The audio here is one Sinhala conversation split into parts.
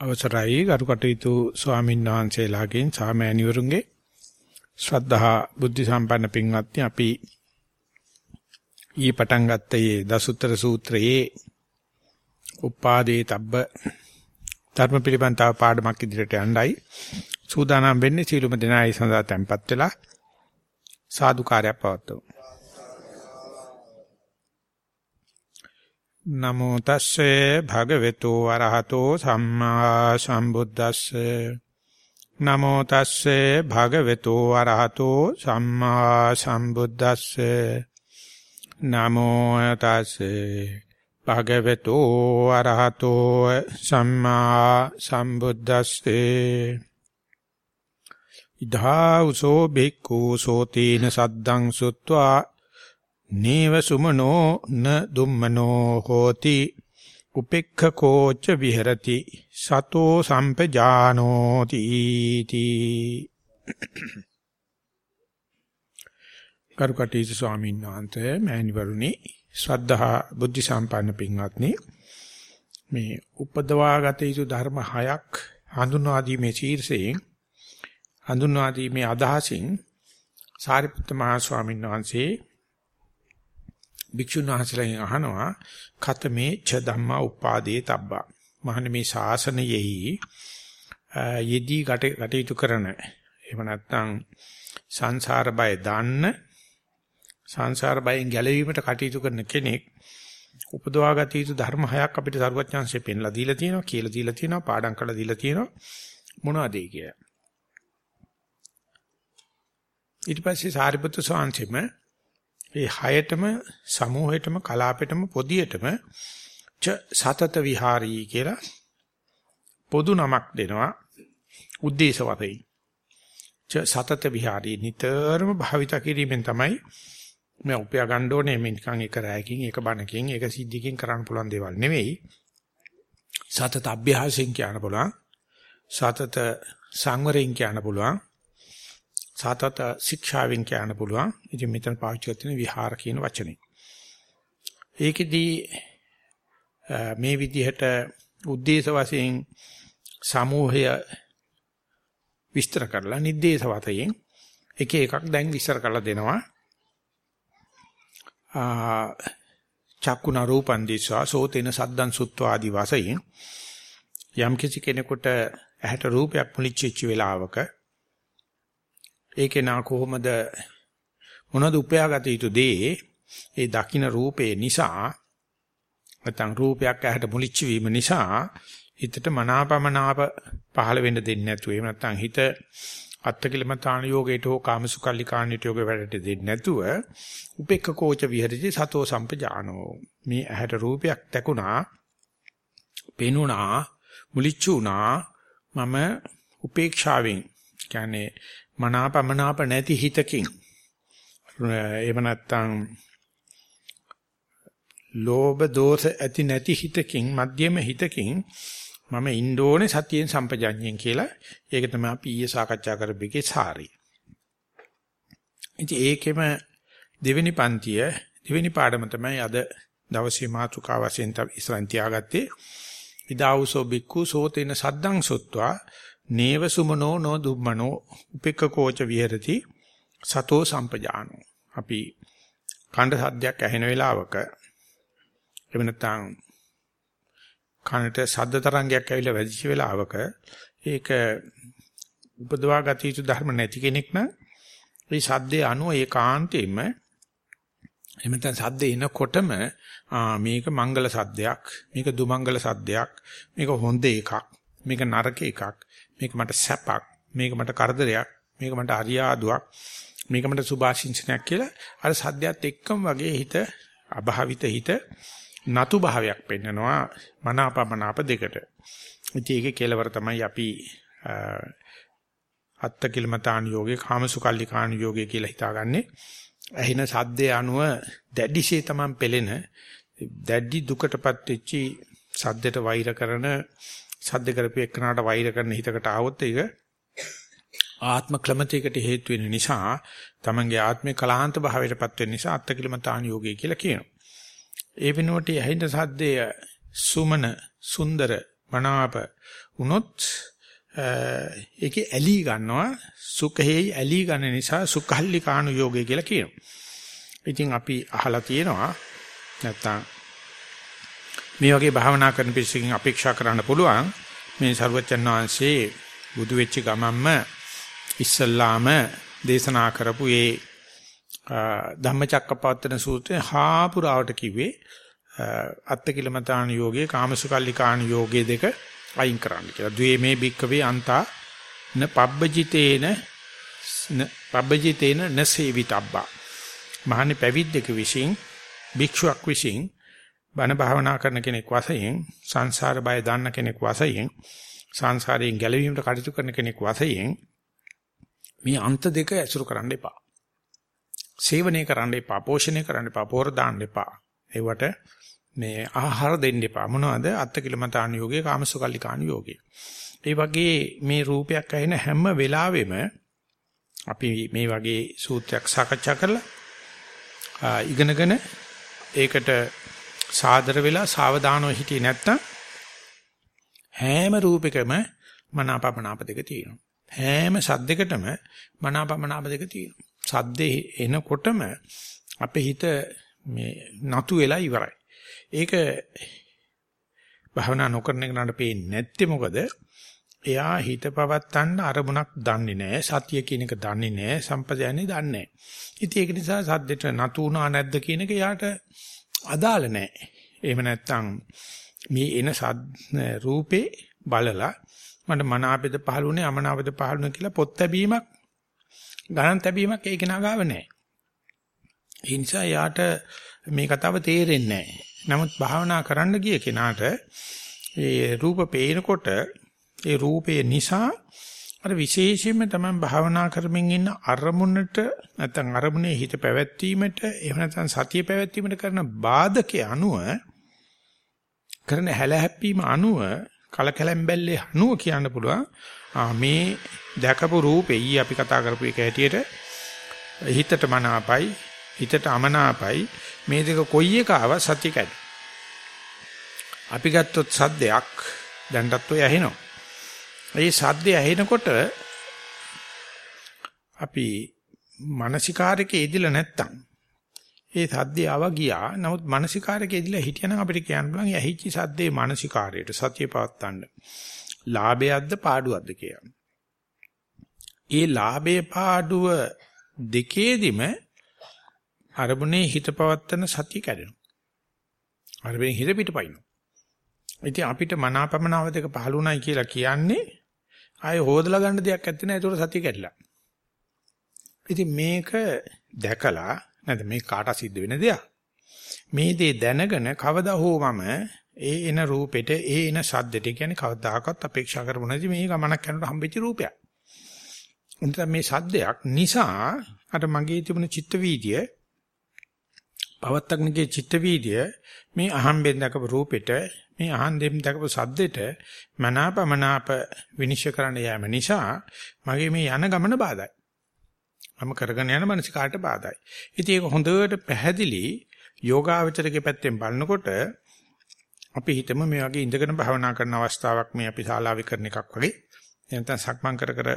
අවසරයි ගරු කටයුතු ස්වාමීන් වහන්සේලාගෙන් සාමෑණිවරුන්ගේ ශ්‍රද්ධහා බුද්ධ සම්පන්න පින්වත්නි අපි ඊ පටන් ගත්ත මේ දසුත්තර සූත්‍රයේ උපාදේ තබ්බ ධර්ම පිළිබඳ තව පාඩමක් ඉදිරියට යන්නයි සූදානම් වෙන්නේ සීලුම දෙනායි සඳහා tempත් වෙලා සාදුකාරයක් පවත්වමු. නමෝ තස්සේ භගවතු වරහතෝ සම්මා සම්බුද්දස්සේ. නමෝ තස්සේ භගවතු වරහතෝ සම්මා සම්බුද්දස්සේ. නමෝ තස්සේ භගවතු වරහතෝ සම්මා සම්බුද්දස්සේ. ඉදා උසෝ බික්ඛු සෝතේන සද්දං සුත්වා නේව සුමනෝ න දුම්මනෝ හෝති උපෙක්ඛකෝච විහෙරති සතෝ සම්පජානෝති තී කරුකටීස ස්වාමීන් වහන්සේ මෑණිවරුනි ශ්‍රද්ධා බුද්ධ සම්පන්න පින්වත්නි මේ උපදවාගත යුතු ධර්ම හයක් හඳුන්වා දීමේ ශීර්ෂයෙන් හඳුන්වා දීමේ අදහසින් සාරිපුත්ත මහ ස්වාමීන් වහන්සේ භික්ෂුන් වහන්සේලාගෙන් අහනවා කතමේ ච ධම්මා උපාදේ තබ්බා මහණ මේ ශාසනයෙහි යෙදී කටයුතු කරන එහෙම නැත්නම් සංසාර බය දන්න සංසාර බයෙන් ගැලවීමට කටයුතු කරන කෙනෙක් උපදවාගත යුතු ධර්ම හයක් අපිට සරුවඥාන්සේ පෙන්ලා දීලා තියෙනවා කියලා දීලා තියෙනවා පාඩම් කරලා දීලා තියෙනවා මොනවද ඒ කිය. ඊට පස්සේ සාරිපුත්‍ර ස්වාමීන් ඒ හයටම සමූහයටම කලාපෙටම පොදියටම ච සතත විහාරී කියලා පොදු නමක් දෙනවා උද්දේශ වශයෙන් ච සතත විහාරී නිතරම භාවිත කිරීමෙන් තමයි මේ උපයා ගන්න ඕනේ. මේ නිකන් එක රැයකින් එක බණකින් එක සිද්ධියකින් කරන්න පුළුවන් දේවල් නෙවෙයි. සතත අභ්‍යාසයෙන් කියන්න පුළුවන්. සතත සංවරයෙන් කියන්න පුළුවන්. සාතත ශික්ෂාවෙන් කියන්න පුළුවන්. ඉතින් මෙතන පාවිච්චි කරන විහාර කියන වචනේ. ඒකෙදී මේ විදිහට උද්දේශ වශයෙන් සමූහය විස්තර කරලා නිर्देश වතයෙන් එක එකක් දැන් විස්තර කරලා දෙනවා. චක්කුණ රූපන් දිස්වා සෝතේන සද්දන් සුත්වා ආදි වශයෙන් යම් කිසි කෙනෙකුට ඇහැට රූපයක් මුලිච්චිච්ච වෙලාවක ඒකේ නා කොහොමද මොනවද උපයාගත යුතු දේ? ඒ දකින්න රූපේ නිසා නැත්නම් රූපයක් ඇහැට මුලිච්ච වීම නිසා හිතට මනාපමනාප පහළ වෙන්න දෙන්නේ නැතුව එහෙම නැත්නම් හිත අත්තකිලමතාන යෝගයට හෝ කාමසුකල්ලිකාණිට යෝග වැඩට දෙන්නේ නැතුව උපේක්ඛ කෝච විහෙරති සතෝ සම්පජානෝ. මේ ඇහැට රූපයක් දැකුණා පෙනුණා මුලිච්චුණා මම උපේක්ෂාවෙන් කියන්නේ මනාපමනාප නැති හිතකින් එහෙම නැත්නම් ලෝභ දෝෂ ඇති නැති හිතකින් මධ්‍යම හිතකින් මම ඉන්න ඕනේ සතියෙන් සම්පජඤ්ඤයෙන් කියලා ඒක තමයි අපි ඊයේ සාකච්ඡා කරපු සාරය. ඉතින් ඒකෙම දෙවෙනි පන්තිය දෙවෙනි පාඩම තමයි අද දවසේ මාතෘකාව වශයෙන් ඉස්සරහින් තියාගත්තේ. ඉදාවුසෝ බික්කු සෝතේන සද්දං සොත්වා නේව සුමනෝ නෝ දුම්මනෝ උපෙක්කකෝච විහෙරති සතෝ සම්පජානෝ. අපි කණ්ඩ සද්දයක් ඇහෙන වෙලාවක එහෙම නැත්නම් කනට සද්ද තරංගයක් ඇවිල්ලා වැදිච්ච වෙලාවක ඒක උපදවා ගත යුතු ධර්ම නැති කෙනෙක් නම් මේ සද්දේ අනුව ඒකාන්තයෙන්ම එහෙම නැත්නම් සද්දේ එනකොටම මේක මංගල සද්දයක් මේක දුමංගල සද්දයක් මේක හොඳ එකක් මේක නරක එකක් මේක මට සැපක් මේක මට කරදරයක් මේක මට අරියාදුවක් මේක මට සුභාශිංසනයක් කියලා අර සද්දයත් එක්කම වගේ හිත අභාවිත හිත නතු භාවයක් පෙන්නනවා මනාපමනාප දෙකට. ඉතින් ඒකේ කෙලවර තමයි අපි අත්ත කිලමතාන යෝගේ කාමසුකල්ලිකාන යෝගේ කියලා හිතාගන්නේ. ඇහින සද්දේ අනුව දැඩිශේ තමන් පෙළෙන දැඩි දුකටපත් වෙච්චි සද්දට වෛර කරන සද්ද කරපු එක්කනට වෛර කරන හිතකට ආවොත් ඒක ආත්ම ක්ලමතයකට හේතු වෙන නිසා තමන්ගේ ආත්මේ කලහාන්ත භාවයටපත් වෙන නිසා අත්කිලමතාන යෝගය කියලා කියනවා. ඒ වෙනුවට ඇහෙන සද්දය සුමන සුන්දර මනාප වුණොත් ඒකේ ඇලී ගන්නවා සුඛේ ඇලී ගන්න නිසා සුඛල්ලි කාණු යෝගය කියලා කියනවා. ඉතින් අපි අහලා තියෙනවා නැත්තම් මේ වගේ භාවනා කරන පිරිසකින් අපේක්ෂා කරන්න පුළුවන් මේ ਸਰවචන් වහන්සේ බුදු වෙච්ච ගමන්ම ඉස්සල්ලාම දේශනා කරපු ඒ ධම්මචක්කපවත්තන සූත්‍රයේ හා පුරාවට කිව්වේ අත්තකිලමතාන යෝගයේ කාමසුකල්ලිකාණ යෝගයේ දෙක අයින් කරන්න කියලා. ද්වේමේ භික්කවේ අන්තා න පබ්බජිතේන පබ්බජිතේන නසේවිතබ්බා. මහන්නේ පැවිද්දක විසින් භික්ෂුවක් විසින් බණ භාවනා කරන කෙනෙක් වශයෙන් සංසාර බය දන්න කෙනෙක් වශයෙන් සංසාරයෙන් ගැලවීමට කටයුතු කරන කෙනෙක් වශයෙන් මේ අන්ත දෙක ඇසුරු කරන්න එපා. සේවනය කරන්න එපා, පෝෂණය කරන්න එපා, පෝර දාන්න එපා. ඒවට මේ ආහාර දෙන්න එපා. මොනවද? අත්තිකිලමතාන යෝගේ, කාමසුකල්ලිකාන යෝගේ. ඒ වගේ මේ රූපයක් ඇහෙන හැම වෙලාවෙම අපි මේ වගේ සූත්‍රයක් සාකච්ඡා කරලා ඉගෙනගෙන ඒකට සාදර වෙලා සාවධානව හිටියේ නැත්තම් හැම රූපයකම මනාපමනාප දෙක තියෙනවා. හැම සද්දයකටම මනාපමනාප දෙක තියෙනවා. සද්දේ එනකොටම අපේ හිත මේ නතු වෙලා ඉවරයි. ඒක භවනා නොකරන කෙනාට පේන්නේ නැත්තේ මොකද? එයා හිත පවත්තන්න අරමුණක් දන්නේ නැහැ. සතිය කියන එක දන්නේ නැහැ. සම්පදයන්නේ දන්නේ නැහැ. ඉතින් ඒක නිසා සද්දෙට නතු වුණා නැද්ද කියන එක යාට අදාළ නැහැ. එහෙම නැත්නම් මේ එන රූපේ බලලා මට මනාපෙද පහළුනේ අමනාපෙද පහළුනේ කියලා පොත් ලැබීමක් ගණන් ලැබීමක් ඒක නාගාව නැහැ. ඒ නිසා යාට මේ කතාව තේරෙන්නේ නැහැ. නමුත් භාවනා කරන්න ගිය කෙනාට ඒ රූප පේනකොට ඒ රූපය නිසා අර විශේෂයෙන්ම තමයි භාවනා කරමින් ඉන්න අරමුණට නැත්නම් අරමුණේ හිත පැවැත්වීමට එහෙම නැත්නම් සතිය පැවැත්වීමට කරන බාධකේ අනුව කරන හැලහැප්පීම අනුව කලකැලම් බැල්ලේ අනුව කියන්න පුළුවන් මේ දැකපු රූපේ ඊ අපි කතා කරපු එක හැටියට හිතට මනාපයි හිතට අමනාපයි මේ දෙක කොයි එක ආව සත්‍ය කැඩ. අපි ගත්තොත් සද්දයක් දැන්ටත් ඔය ඇහෙනවා. ඒ සද්දය ඇහෙනකොට අපි මානසිකාරකේ ඉදිලා නැත්තම් ඒ සද්දේ ආව ගියා. නමුත් මානසිකාරකේ ඉදිලා හිටියනම් අපිට කියන්න පුළුවන් ඇහිච්ච සද්දේ මානසිකාරයට සතිය පවත්තන්න. ලාභයක්ද පාඩුවක්ද කියලා. ඒ ලාභේ පාඩුව දෙකේදිම අරමුණේ හිත පවත්තන සතිය කැඩෙනවා. අරමුණේ හිත පිටපයින්නවා. ඉතින් අපිට මනාපමනාව දෙක පහළුණයි කියලා කියන්නේ ආයේ හොදලා ගන්න දෙයක් නැත්තේ නෑ ඒතකොට සතිය කැඩලා. ඉතින් මේක දැකලා නැද මේ කාට සිද්ධ වෙන දෙයක්. මේ දේ දැනගෙන කවදා හෝ මම ඒ එන රූපෙට ඒ එන ශබ්දෙට කියන්නේ කවදාකවත් අපේක්ෂා කරමු නැති මේ ගමනක් යනකොට හම්බෙච්ච රූපයක්. උන්ට මේ සද්දයක් නිසා අර මගේ තිබුණ චිත්ත වීදිය පවත්තක්නගේ චිත්ත වීදිය මේ අහම්බෙන් දකපු රූපෙට මේ අහන්දෙන් දකපු සද්දෙට මනාපමනාප විනිශ්චය කරන්න යෑම නිසා මගේ මේ යන ගමන බාධායි. මම කරගෙන යන මනසිකාට බාධායි. ඉතින් ඒක හොඳට පැහැදිලි යෝගාවචරකේ පැත්තෙන් බලනකොට අපි හිතමු මේ වගේ ඉඳගෙන භාවනා කරන අවස්ථාවක් මේ අපි ශාලාවේ කරන එකක් වගේ. නැත්නම් සක්මන් කර කර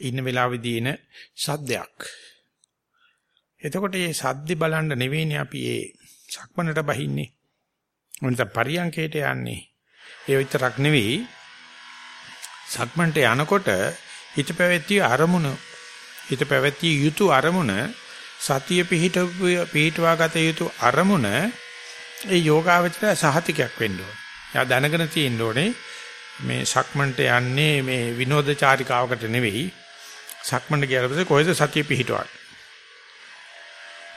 ඉන්න වෙලාවේදී එන සද්දයක්. එතකොට මේ සද්ද බලන්න නෙවෙයිනේ අපි මේ සක්මනට බහින්නේ. මොනිට පරියන්කේට යන්නේ. ඒ විතරක් නෙවෙයි සක්මන්ට යනකොට හිත පැවැත්තිය අරමුණ හිත පැවැත්තිය යුතු අරමුණ සතිය පිහිට පිහිටවා ගත යුතු අරමුණ ඒ යෝගාවචරය සහතිකයක් වෙන්න ඕනේ. එයා දැනගෙන තියෙන්න ඕනේ මේ සක්මන්ට යන්නේ මේ විනෝදචාරිකාවකට නෙවෙයි. සක්මන්ට ගියාට පස්සේ කොහෙද සතිය පිහිටවන්නේ?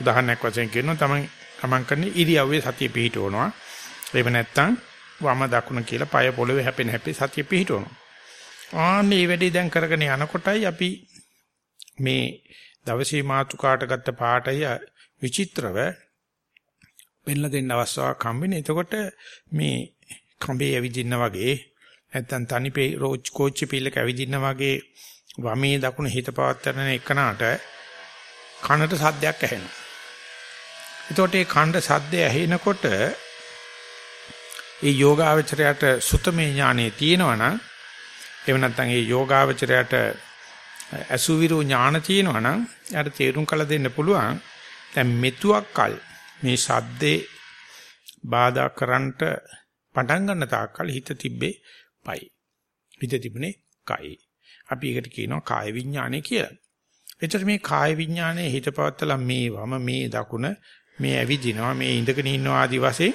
උදාහරණයක් වශයෙන් කියනවා තමයි ගමන් කරන ඉරියව්වේ සතිය පිහිටවනවා. එහෙම නැත්නම් වම දකුණ කියලා পায় පොළවේ හැපෙන හැපේ සතිය පිහිටවනවා. ආන්නේ වැඩි දැන් කරගෙන යනකොටයි අපි මේ දවසේ මාතුකාට ගත්ත පාඩය විචිත්‍රව පෙන්ලා දෙන්න අවස්ථාවක් හම්බෙන්නේ. එතකොට මේ කඹේ ඇවිදින්න වගේ නැත්තම් තනිපේ රෝච් කෝච්චි පිල්ලක ඇවිදින්න වගේ වමේ දකුණ හිත පවත්තන එකනට කනට සද්දයක් ඇහෙනවා. එතකොට ඒ කණ්ඩ සද්දය ඇහෙනකොට ඒ යෝගාවචරයට සුතමේ ඥානෙ තියෙනවා නම් එහෙම නැත්නම් ඒ යෝගාවචරයට අසුවිරු ඥාන තියෙනවා නම් එයාට තේරුම් කළ දෙන්න පුළුවන්. දැන් මෙතුවක් කල් මේ සද්දේ බාධා කරන්නට පටන් ගන්න තාක්කල් හිත තිබ්බේ පයි. හිත තිබුණේ කයි. අපි ඒකට කියනවා කාය විඥානය කියලා. එතකොට මේ කාය විඥානයේ හිත පවත්තලා මේ වම මේ දකුණ මේ ඇවිදිනවා මේ ඉඳගෙන ඉන්නවා ආදි වශයෙන්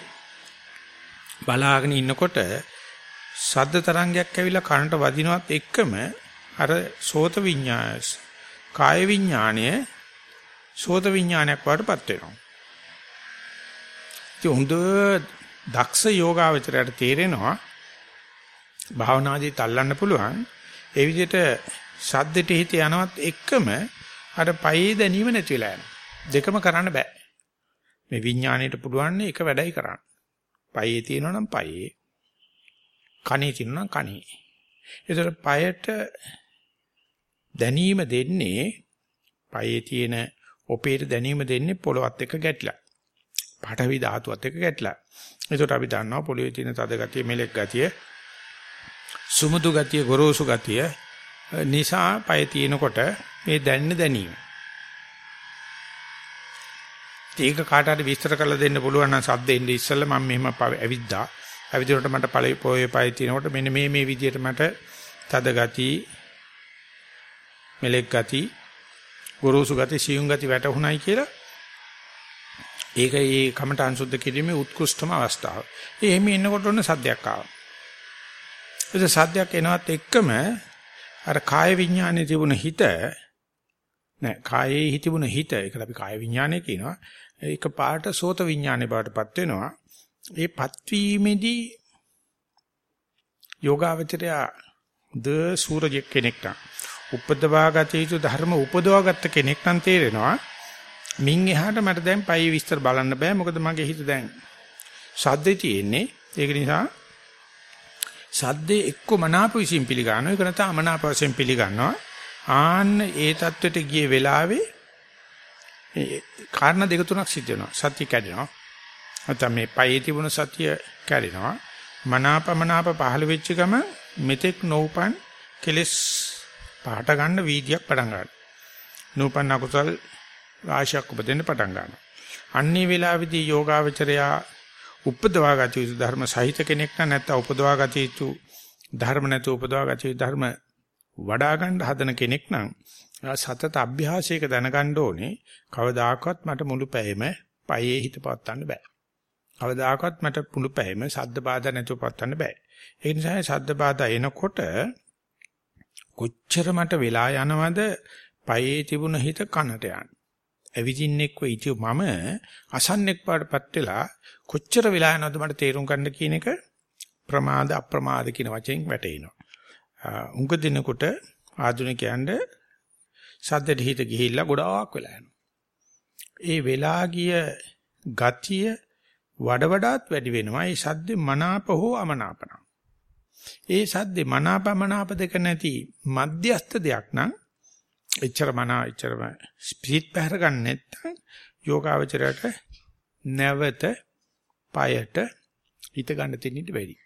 බලාගෙන ඉන්නකොට සද්ද තරංගයක් ඇවිල්ලා කනට වදිනවත් එක්කම අර සෝත විඥාය කාය විඥානය සෝත විඥානයක් වඩපත් වෙනවා. ඒ හොඳ දක්ෂ යෝගාවචරයට තේරෙනවා භාවනාදී තල්ලන්න පුළුවන්. ඒ විදිහට සද්දෙට හිත යනවත් එක්කම අර පයේ දැනීම නැති වෙලා යනවා. දෙකම කරන්න බෑ. මේ විඥාණයට පුළුවන් එක වැඩයි කරන්න. පයේ තියෙනවනම් පයේ. කනේ තියෙනවනම් කනේ. ඒතර පයට දැනීම දෙන්නේ පයේ තියෙන ඔපේට දැනීම දෙන්නේ පොළවත් එක්ක ගැටිලා. පාඨවි ධාතුවත් එක්ක ගැටිලා. ඒකට අපි දන්නවා පොළවේ තියෙන තද ගතිය, මෙලෙක් ගතිය, සුමුදු ගතිය, ගොරෝසු ගතිය නිසා පය තියෙනකොට මේ දැනෙන දැනීම. ඒක කාට හරි විස්තර කරලා දෙන්න පුළුවන් නම් සද්දෙන්න ඉස්සෙල්ලා මම මෙහෙම ඇවිද්දා. ඇවිදිනකොට මට පළේ පොයේ පය තියෙනකොට මෙන්න මේ මේ විදිහට මට තද ගති, මෙලෙක් ගති, ගොරෝසු ගති, සියුම් ගති වැටුණයි කියලා ඒක ඒ කමඨාන් සුද්ධ කිරීමේ උත්කෘෂ්ඨම අවස්ථාව. ඒ එහෙම ඉන්නකොට ඔන්න සද්දයක් ආවා. ඒ සද්දයක් එනවත් එක්කම අර කාය විඥානයේ තිබුණ හිත නෑ කායේ හිතිබුණ හිත ඒකට අපි කාය විඥානය කියනවා ඒක පාට සෝත විඥානේ බවටපත් වෙනවා. ඒ පත්වීමේදී යෝගාවචරය ද සූරජ කෙනෙක් නම් උපදවා ගත යුතු ධර්ම උපදවා ගත්ත කෙනෙක් නම් තේරෙනවා. මින් එහාට මට දැන් පයි විස්තර බලන්න බෑ. මොකද මගේ හිත දැන් සද්දේ තියෙන්නේ. ඒක නිසා සද්දේ එක්ක මනාප විසින් පිළිගන්නවා. ඒක නැත්නම් අමනාප වශයෙන් පිළිගන්නවා. ආන්න ඒ தത്വෙට ගිය වෙලාවේ කාරණා දෙක තුනක් සිද්ධ වෙනවා. සත්‍ය කැඩෙනවා. නැත්නම් මේ පයේ තිබුණ සත්‍ය කැඩෙනවා. මනාපමනාප පහළ වෙච්ච ගම මෙතෙක් නොඋපන් කෙලස් පාට ගන්න වීදියක් පටන් ගන්නවා. නූපන් අකුසල් රාශියක් උපදින්න පටන් ගන්නවා. අන්නේ වෙලාවේදී යෝගාවචරයා උපදවා ගත යුතු ධර්ම සහිත කෙනෙක් නැත්නම් උපදවා ගත යුතු ධර්ම නැතු උපදවා ගත යුතු ධර්ම වඩා ගන්න හදන කෙනෙක් නම් සතත අභ්‍යාසයක දැනගන්න ඕනේ කවදාකවත් මට මුළු පැයෙම පයේ හිත පවත්වන්න බෑ. කවදාකවත් මට මුළු පැයෙම සද්ද බාධා නැතුව පවත්වන්න බෑ. ඒ නිසා සද්ද බාධා එනකොට කොච්චර මට වෙලා යනවද පයේ තිබුණ හිත කනට යන්න. ඇවිදින්නෙක්ව ඉතිය මම අසන්නෙක් පාටපත් වෙලා කොච්චර වෙලා යනවද මට තේරුම් ගන්න කියන එක ප්‍රමාද අප්‍රමාද කියන වචෙන් වැටෙනවා. උඟ දිනකොට ආධුනිකයන්ට සද්දට හිත ගිහිල්ලා ගොඩාක් වෙලා යනවා. ඒ වෙලා ගිය ගතිය වඩ වඩාත් වැඩි වෙනවා. ඒ සද්දේ මනාප හෝ අමනාපන. ඒ සද්දේ මනාපමනාප දෙක නැති මධ්‍යස්ත දෙයක් නම් එච්චර මනා එච්චරම ස්පීඩ් පැහැර ගන්න නැත්නම් යෝගාවචරයට නැවත পায়ට හිත ගන්න දෙන්න ඉඩ වැඩි.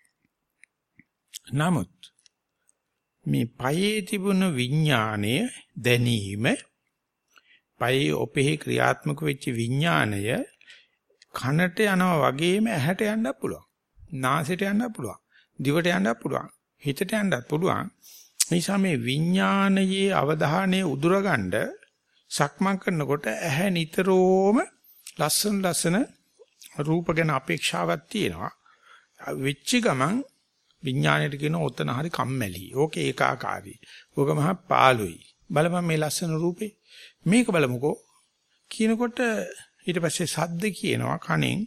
නමුත් මේ පයේ තිබුණ විඥාණය දැනීම පයේ ඔපෙහි ක්‍රියාත්මක වෙච්ච විඥාණය කනට යනවා වගේම ඇහැට යන්නත් පුළුවන්. නාසයට යන්නත් පුළුවන්. දිවට යන්නත් පුළුවන්. හිතට යන්නත් පුළුවන්. නිසා මේ විඥානයේ අවධානය උදුරගන්න සක්මන් කරනකොට ඇහැ නිතරම ලස්සන ලස්සන රූප ගැන අපේක්ෂාවක් තියෙනවා. වෙච්ච ගමන් විඥාණයට කියන ඔතන හරි කම්මැලි. ඕකේ ඒකාකාරී. ඕක මහා පාළුයි. බලපන් මේ ලස්සන රූපේ. මේක බලමුකෝ. කියනකොට ඊට පස්සේ සද්ද කියනවා කණෙන්.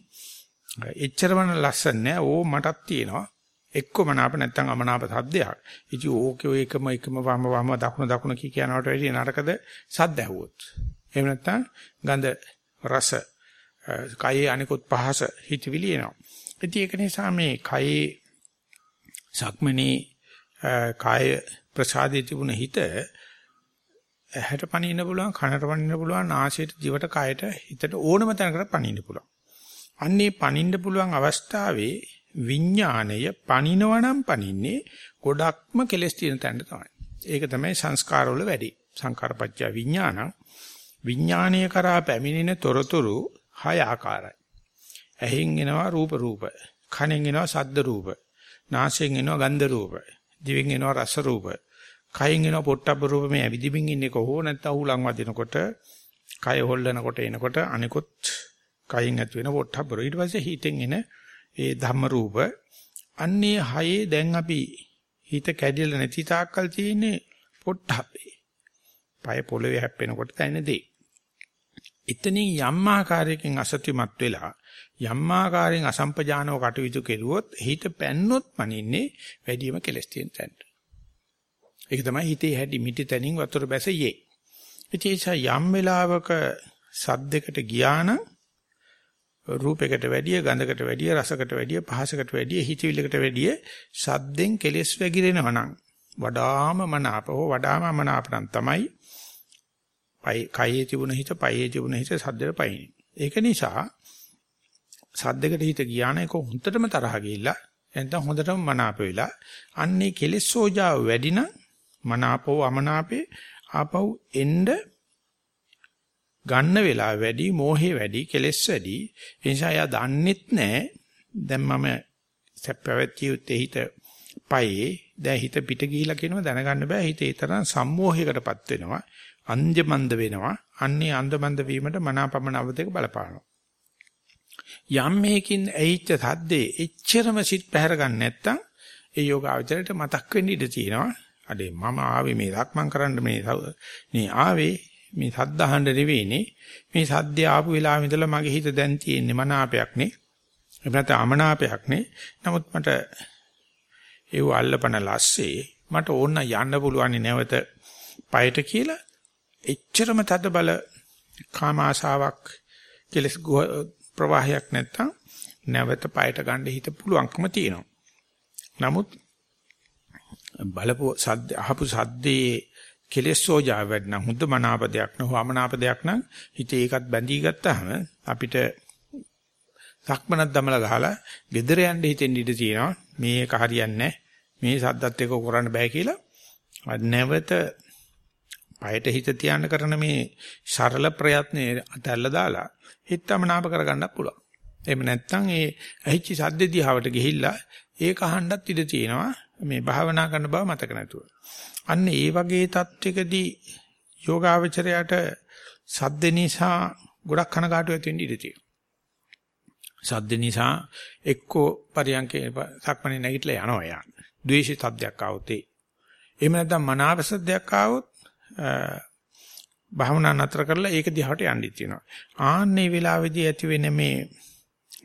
එච්චරම ලස්සන නෑ. ඕ මටත් තියෙනවා. එක්කම නාප නැත්තම් අමනාප සද්දයක්. ඉතින් ඕකේ ඔය එකම එකම වම වම දකුණ දකුණ කී කියනවට වැඩිය නරකද සද්ද ඇහුවොත්. එහෙම නැත්තම් ගඳ රස කයේ අනිකුත් පහස හිතවිලි එනවා. ඉතින් ඒක නිසා මේ කයේ සක්මනේ කාය ප්‍රසාදයේ තිබුණ හිත ඇහැට පනින්න පුළුවන් කනට පනින්න පුළුවන් නාසයට දිවට කයට හිතට ඕනම තැනකට පනින්න පුළුවන්. අන්නේ පනින්න පුළුවන් අවස්ථාවේ විඥාණය පනිනවනම් පනින්නේ ගොඩක්ම කෙලස් තියෙන තැනට තමයි. ඒක තමයි සංස්කාරවල වැඩි. සංකාරපච්චය විඥානං විඥානීය කරා පැමිණෙන තොරතුරු හය ආකාරයි. ඇහෙන් එනවා රූප රූප, කනෙන් එනවා ශබ්ද රූප, නාසයෙන් එනවා ගන්ධ රූප, දිවෙන් එනවා රස රූප, කයෙන් එනවා පොට්ටබ්බ රූප මේ ඇවිදිමින් ඉන්නේ කොහොම නැත්නම් උලන් වදිනකොට, කය හොල්ලනකොට එනකොට අනිකුත් කයින් ඇති වෙන පොට්ටබ්බ රූප. ඊට පස්සේ හිතෙන් එන ඒ ධම්ම රූප අන්නේ හයේ දැන් අපි හිත කැඩිලා නැති තාක්කල් තියෙන්නේ පොට්ටබ්බේ. පය පොළවේ හැප්පෙනකොට දැනෙන දේ. එතනින් යම් ආකාරයකින් අසත්‍යමත් වෙලා යම් ආකාරයෙන් අසම්පජානව කටයුතු කෙරුවොත් හිත පැන්නොත් මනින්නේ වැඩිම කෙලස් තියෙන තැනට. ඒක තමයි හිතේ හැටි මිටි තැනින් වතුර බැස යේ. ඉතින් යම් වෙලාවක සද්දයකට ගියා නම් රූපයකට වැඩිය ගඳකට වැඩිය රසකට වැඩිය පහසකට වැඩිය හිතවිල්ලකට වැඩිය සද්දෙන් කෙලස් වැగిරෙනවා නම් වඩාම මනාපව වඩාම මනාපනම් තමයි පයි කයේ තිබුණ හිත පයේ තිබුණ හිත සද්දෙට පයින්නේ. ඒක නිසා සද්දෙකට හිත ගියා නම් ඒක හොඳටම තරහ ගිහිල්ලා නැත්නම් හොඳටම මනාප වෙලා අන්නේ කෙලෙස් සෝජාව වැඩි නම් මනාපෝ අමනාපේ ආපහු එන්න ගන්න වෙලාව වැඩි මෝහේ වැඩි කෙලෙස් වැඩි. ඒ නිසා එයා දන්නෙත් නැහැ දැන් මම සැපවැත්තිය උත්තේ හිත පයේ. දැන් හිත පිට ගිහිලා කියනවා දැනගන්න බෑ. හිත ඒ තරම් සම්මෝහයකටපත් වෙනවා. අන්ජමන්ද වෙනවා. අන්නේ අන්දමන්ද වීමට මනාපමන අවදක බලපානවා. යම් මේකින් ඇහිච්ච සද්දේ එච්චරම සිත් පැහැර ගන්න නැත්තම් ඒ යෝගාවචරයට මතක් වෙන්න ඉඩ තියෙනවා. අඩේ මම ආවේ මේ ලක්මන් කරන්න මේ මේ ආවේ මේ සද්ද අහන්න නෙවෙයිනේ. මේ සද්දේ ආපු වෙලාවෙ ඉඳලා මගේ හිත දැන් තියෙන්නේ මනාපයක් නේ. එහෙම නැත්නම් අමනාපයක් නේ. නමුත් මට ඒව අල්ලපන ලස්සේ මට ඕන යන්න පුළුවන් නැවත පයට කියලා එච්චරම තද බල කාම ආශාවක් කෙලස් ප්‍රවාහයක් නැත්තම් නැවත পায়ට ගන්න හිත පුළුවන්කම තියෙනවා. නමුත් බලපු සද්ද අහපු සද්දේ කෙලස් සෝජා වැඩන හුද්ද මනාපදයක් නෝ වමනාපදයක් නම් හිතේ ඒකත් බැඳී ගත්තාම අපිට සක්මනක් දමලා ගහලා gedere යන්න හිතෙන් ඉඳී තියෙනවා. මේක හරියන්නේ මේ සද්දත් එක්ක කරන්න බෑ කියලා. නැවත පයට හිත තියන්න කරන මේ සරල ප්‍රයත්නේ අතල්ලා දාලා හිතමනාප කරගන්නත් පුළුවන්. එහෙම නැත්නම් ඒ ඇහිච්ච සද්ද දිහාවට ගිහිල්ලා ඒක අහන්නත් ඉඩ තියෙනවා මේ භාවනා කරන බව මතක නැතුව. අන්න ඒ වගේ தත්වයකදී යෝගාවචරයට සද්ද නිසා ගොඩක් කනගාටු වෙන්න ඉඩ තියෙනවා. සද්ද නිසා එක්කෝ පරියන්කේ සක්මණේ නැගිටලා යනවා යා. ද්වේෂී තත්ත්වයක් ආවොත් ඒ. එහෙම නැත්නම් මනාප සද්දයක් ආවොත් භාවනා නතර කරලා ඒක දිහාට යන්න තියෙනවා. ආන්නේ වෙලාවේදී ඇති වෙන මේ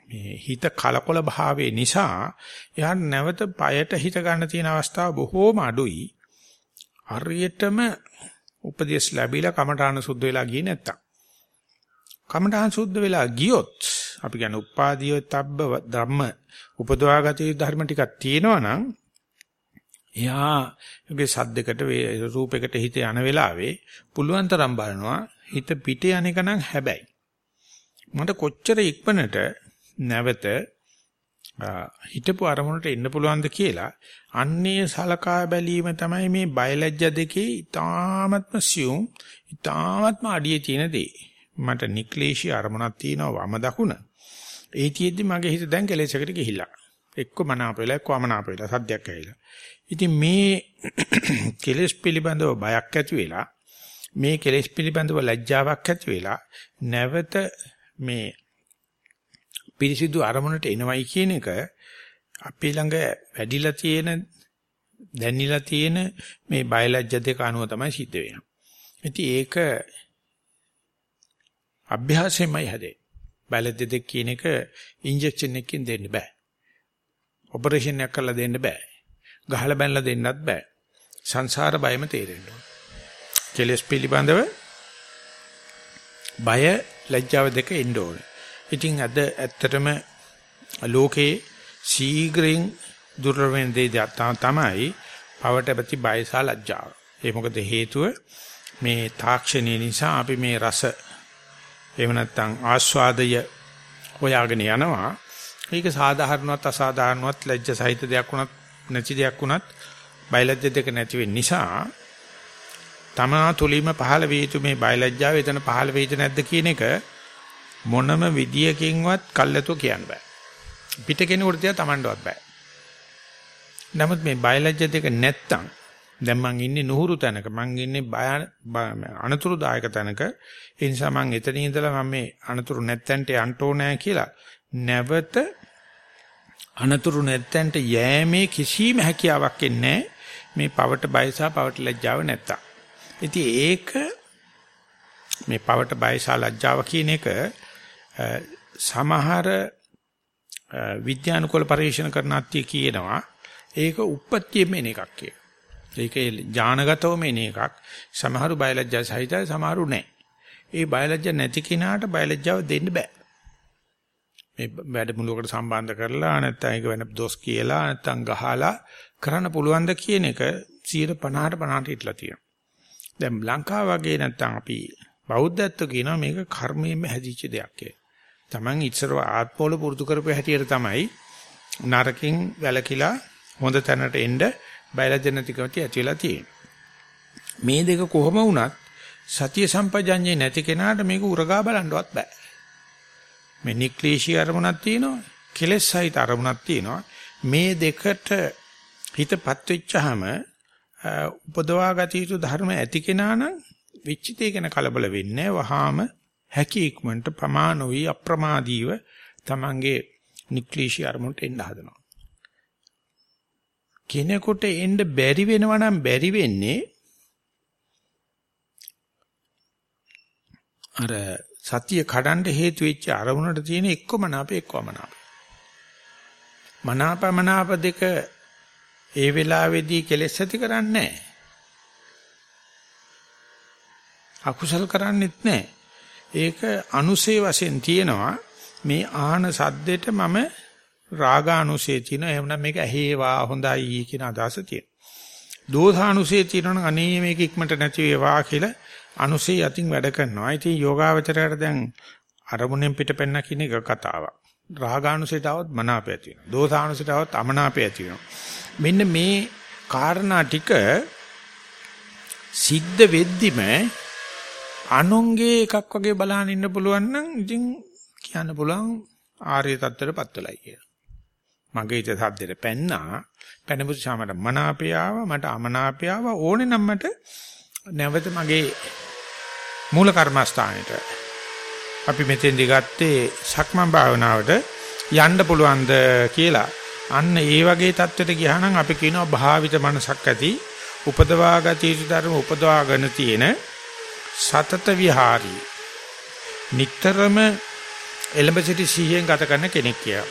මේ හිත කලකොල භාවයේ නිසා එයාට නැවත পায়ට හිත ගන්න තියෙන අවස්ථාව බොහෝම අඩුයි. හරියටම උපදේශ ලැබිලා කමඨාන සුද්ධ වෙලා ගියේ නැත්තම්. කමඨාන සුද්ධ වෙලා ගියොත් අපි කියන්නේ උපාදීය තබ්බ ධම්ම උපදවාගත යුතු ධර්ම ටිකක් තියෙනවා නම් එයා යගේ සද්දයකට රූපයකට හිත යන වෙලාවේ පුළුවන් තරම් බලනවා හිත පිට යන එක නම් හැබැයි. මට කොච්චර ඉක්මනට නැවත හිතපු අරමුණට එන්න පුළුවන්ද කියලා අන්නේ සලකා බැලීම තමයි මේ බයලජ්‍ය දෙකේ ඊ타ත්ම සියුම් ඊ타ත්ම අඩියේ තියෙන දේ. මට නික්ලේශී අරමුණක් තියෙනවා වම දකුණ. ඒ තියෙද්දි මගේ හිත දැන් කෙලෙසකට ගිහිල්ලා. එක්ක මනාප වෙලා එක්ක අමනාප වෙලා සද්දයක් ඇවිල්ලා. ඉතින් මේ කෙලෙස් පිළිබඳව බයක් ඇති වෙලා මේ කෙලෙස් පිළිබඳව ලැජ්ජාවක් ඇති වෙලා නැවත මේ පිරිසිදු අරමුණට එනවයි කියන එක අපි ළඟ වැඩිලා තියෙන දැනිලා තියෙන මේ බයලජ්‍ය දෙක අනුව තමයි සිද්ධ වෙන්නේ. ඉතින් ඒක අභ්‍යාසයෙන්මයි හැදේ. බයලජ්‍ය දෙක කියන එක ඉන්ජෙක්ෂන් එකකින් දෙන්න බෑ. ඔපරේෂන් එකක් කරලා දෙන්න බෑ. ගහලා බැනලා දෙන්නත් බෑ. සංසාර බයම තේරෙන්න ඕන. කෙලස් පිළිබඳව බය ලැජ්ජාව දෙක එන්න ඕන. ඉතින් අද ඇත්තටම ලෝකේ ශීඝ්‍රයෙන් දුර්ලභ වෙන දේ තමයි පවට ප්‍රති බය සහ ලැජ්ජාව. ඒ මොකද හේතුව මේ තාක්ෂණය නිසා අපි මේ රස එහෙම නැත්නම් ආස්වාදය හොයාගෙන යනවා. ඒක සාධාරණවත් අසාධාරණවත් ලැජ්ජ සහිත දෙයක් වුණත් නැති දෙයක් වුණත් බයලජ්‍ය දෙක නැති වෙන්න නිසා තමා තුලින්ම පහළ වේ යුතු මේ බයලජ්ජාව එතන පහළ වෙයිද නැද්ද කියන එක මොනම විදියකින්වත් කල්ැතෝ කියන්න බෑ. පිට කෙනෙකුට තියා Tamandවත් බෑ. නමුත් මේ බයලජ්‍ය දෙක නැත්තම් දැන් මං ඉන්නේ නුහුරු තැනක මං ඉන්නේ අනතුරුදායක තැනක ඒ නිසා මං එතන ඉඳලා මම මේ අනතුරු නැත්තන්ට යන්න ඕනෑ කියලා නැවත අනතුරු නැත්තන්ට යෑමේ කිසිම හැකියාවක් එන්නේ මේ පවට බය සහ පවට ලැජ්ජාව නැත්තම්. ඉතින් ඒක මේ පවට බය සහ ලැජ්ජාව කියන එක සමහර විද්‍යානුකූල පරීක්ෂණ කරන අත්‍ය කියනවා ඒක උප්පත්තියෙම එන එකක් කියලා. ඒකේ ඥානගතවම එන එකක්. සමහරු බයලජ්ජා සහිතයි සමහරු නැහැ. ඒ බයලජ්ජා නැති කෙනාට බයලජ්ජාව දෙන්න බෑ. මේ වැඩමුළුවකට සම්බන්ධ කරලා නැත්නම් ඒක වෙන දොස් කියලා නැත්නම් ගහලා කරන්න පුළුවන් ද කියන එක 150ට 50ට ඉట్లా තියෙනවා. දැන් ලංකාව වගේ නැත්නම් අපි බෞද්ධත්ව කියනවා මේක කර්මයෙන්ම හැදිච්ච දෙයක් කියලා. Taman ඉස්සරව ආත්මවල පුරුදු කරපු හැටියට තමයි නරකින් වැලකිලා හොඳ තැනට එන්න බයලජ්‍ය නැතිකමති ඇති වෙලා තියෙන්නේ. මේ දෙක කොහොම වුණත් සතිය සම්පජඤ්ඤේ නැති කෙනාට මේක උරගා බලන්නවත් බෑ. මේ නික්ලේශී අරමුණක් තියෙනවා, කෙලෙස් සහිත අරමුණක් තියෙනවා. මේ දෙකට හිතපත් වෙච්චාම උපදවා ගත යුතු ධර්ම ඇති කෙනා නම් විචිතේ ගැන කලබල වෙන්නේ වහාම හැකි ඉක්මනට ප්‍රමාණෝයි අප්‍රමාදීව තමන්ගේ නික්ලේශී අරමුණට එන්න හදනවා. කෙනෙකුට එන්න බැරි වෙනවා නම් බැරි වෙන්නේ අර සතිය කඩන්න හේතු වෙච්ච අරමුණට තියෙන එක්කම නාප එක්කම නාප. මනාපමනාප දෙක ඒ වෙලාවේදී කෙලෙස් ඇති කරන්නේ නැහැ. අකුසල කරන්නේත් නැහැ. ඒක අනුසේ වශයෙන් තියෙනවා මේ ආහන සද්දෙට මම රාගානුසේ තියෙන එහෙම නම් මේක ඇහේවා හොඳයි කියන අදහස තියෙනවා. දෝසානුසේ තියෙනවනම් අනේ මේක ඉක්මනට නැති වේවා කියලා අනුසේ යතින් වැඩ කරනවා. ඉතින් යෝගාවචරයට දැන් අරමුණෙන් පිටපෙන්න කියන එක කතාවක්. රාගානුසයටවත් මනාපය ඇති වෙනවා. දෝසානුසයටවත් අමනාපය ඇති වෙනවා. මෙන්න මේ කාරණා ටික සිද්ධ වෙද්දිම අනුන්ගේ එකක් වගේ බලහන් ඉන්න පුළුවන් නම් ඉතින් කියන්න පුළුවන් ආර්ය தත්තරපත් වෙලයි කියලා. මගේ හිත සද්දෙට පැන්නා පැනපු සාමට මනාපය ආවා මට අමනාපය ආවා ඕනේ නම් මට නැවත මගේ මූල කර්මස්ථානෙට අපි මෙතෙන්දි ගත්තේ සක්මන් භාවනාවට යන්න පුළුවන්ද කියලා අන්න ඒ වගේ தත්වෙට ගියා නම් අපි කියනවා භාවිත මනසක් ඇති උපදවා ගත යුතු ධර්ම උපදවාගෙන තියෙන සතත විහාරී නිටතරම එලඹ සිටි සිහියෙන් ගත කරන කෙනෙක් කියලා.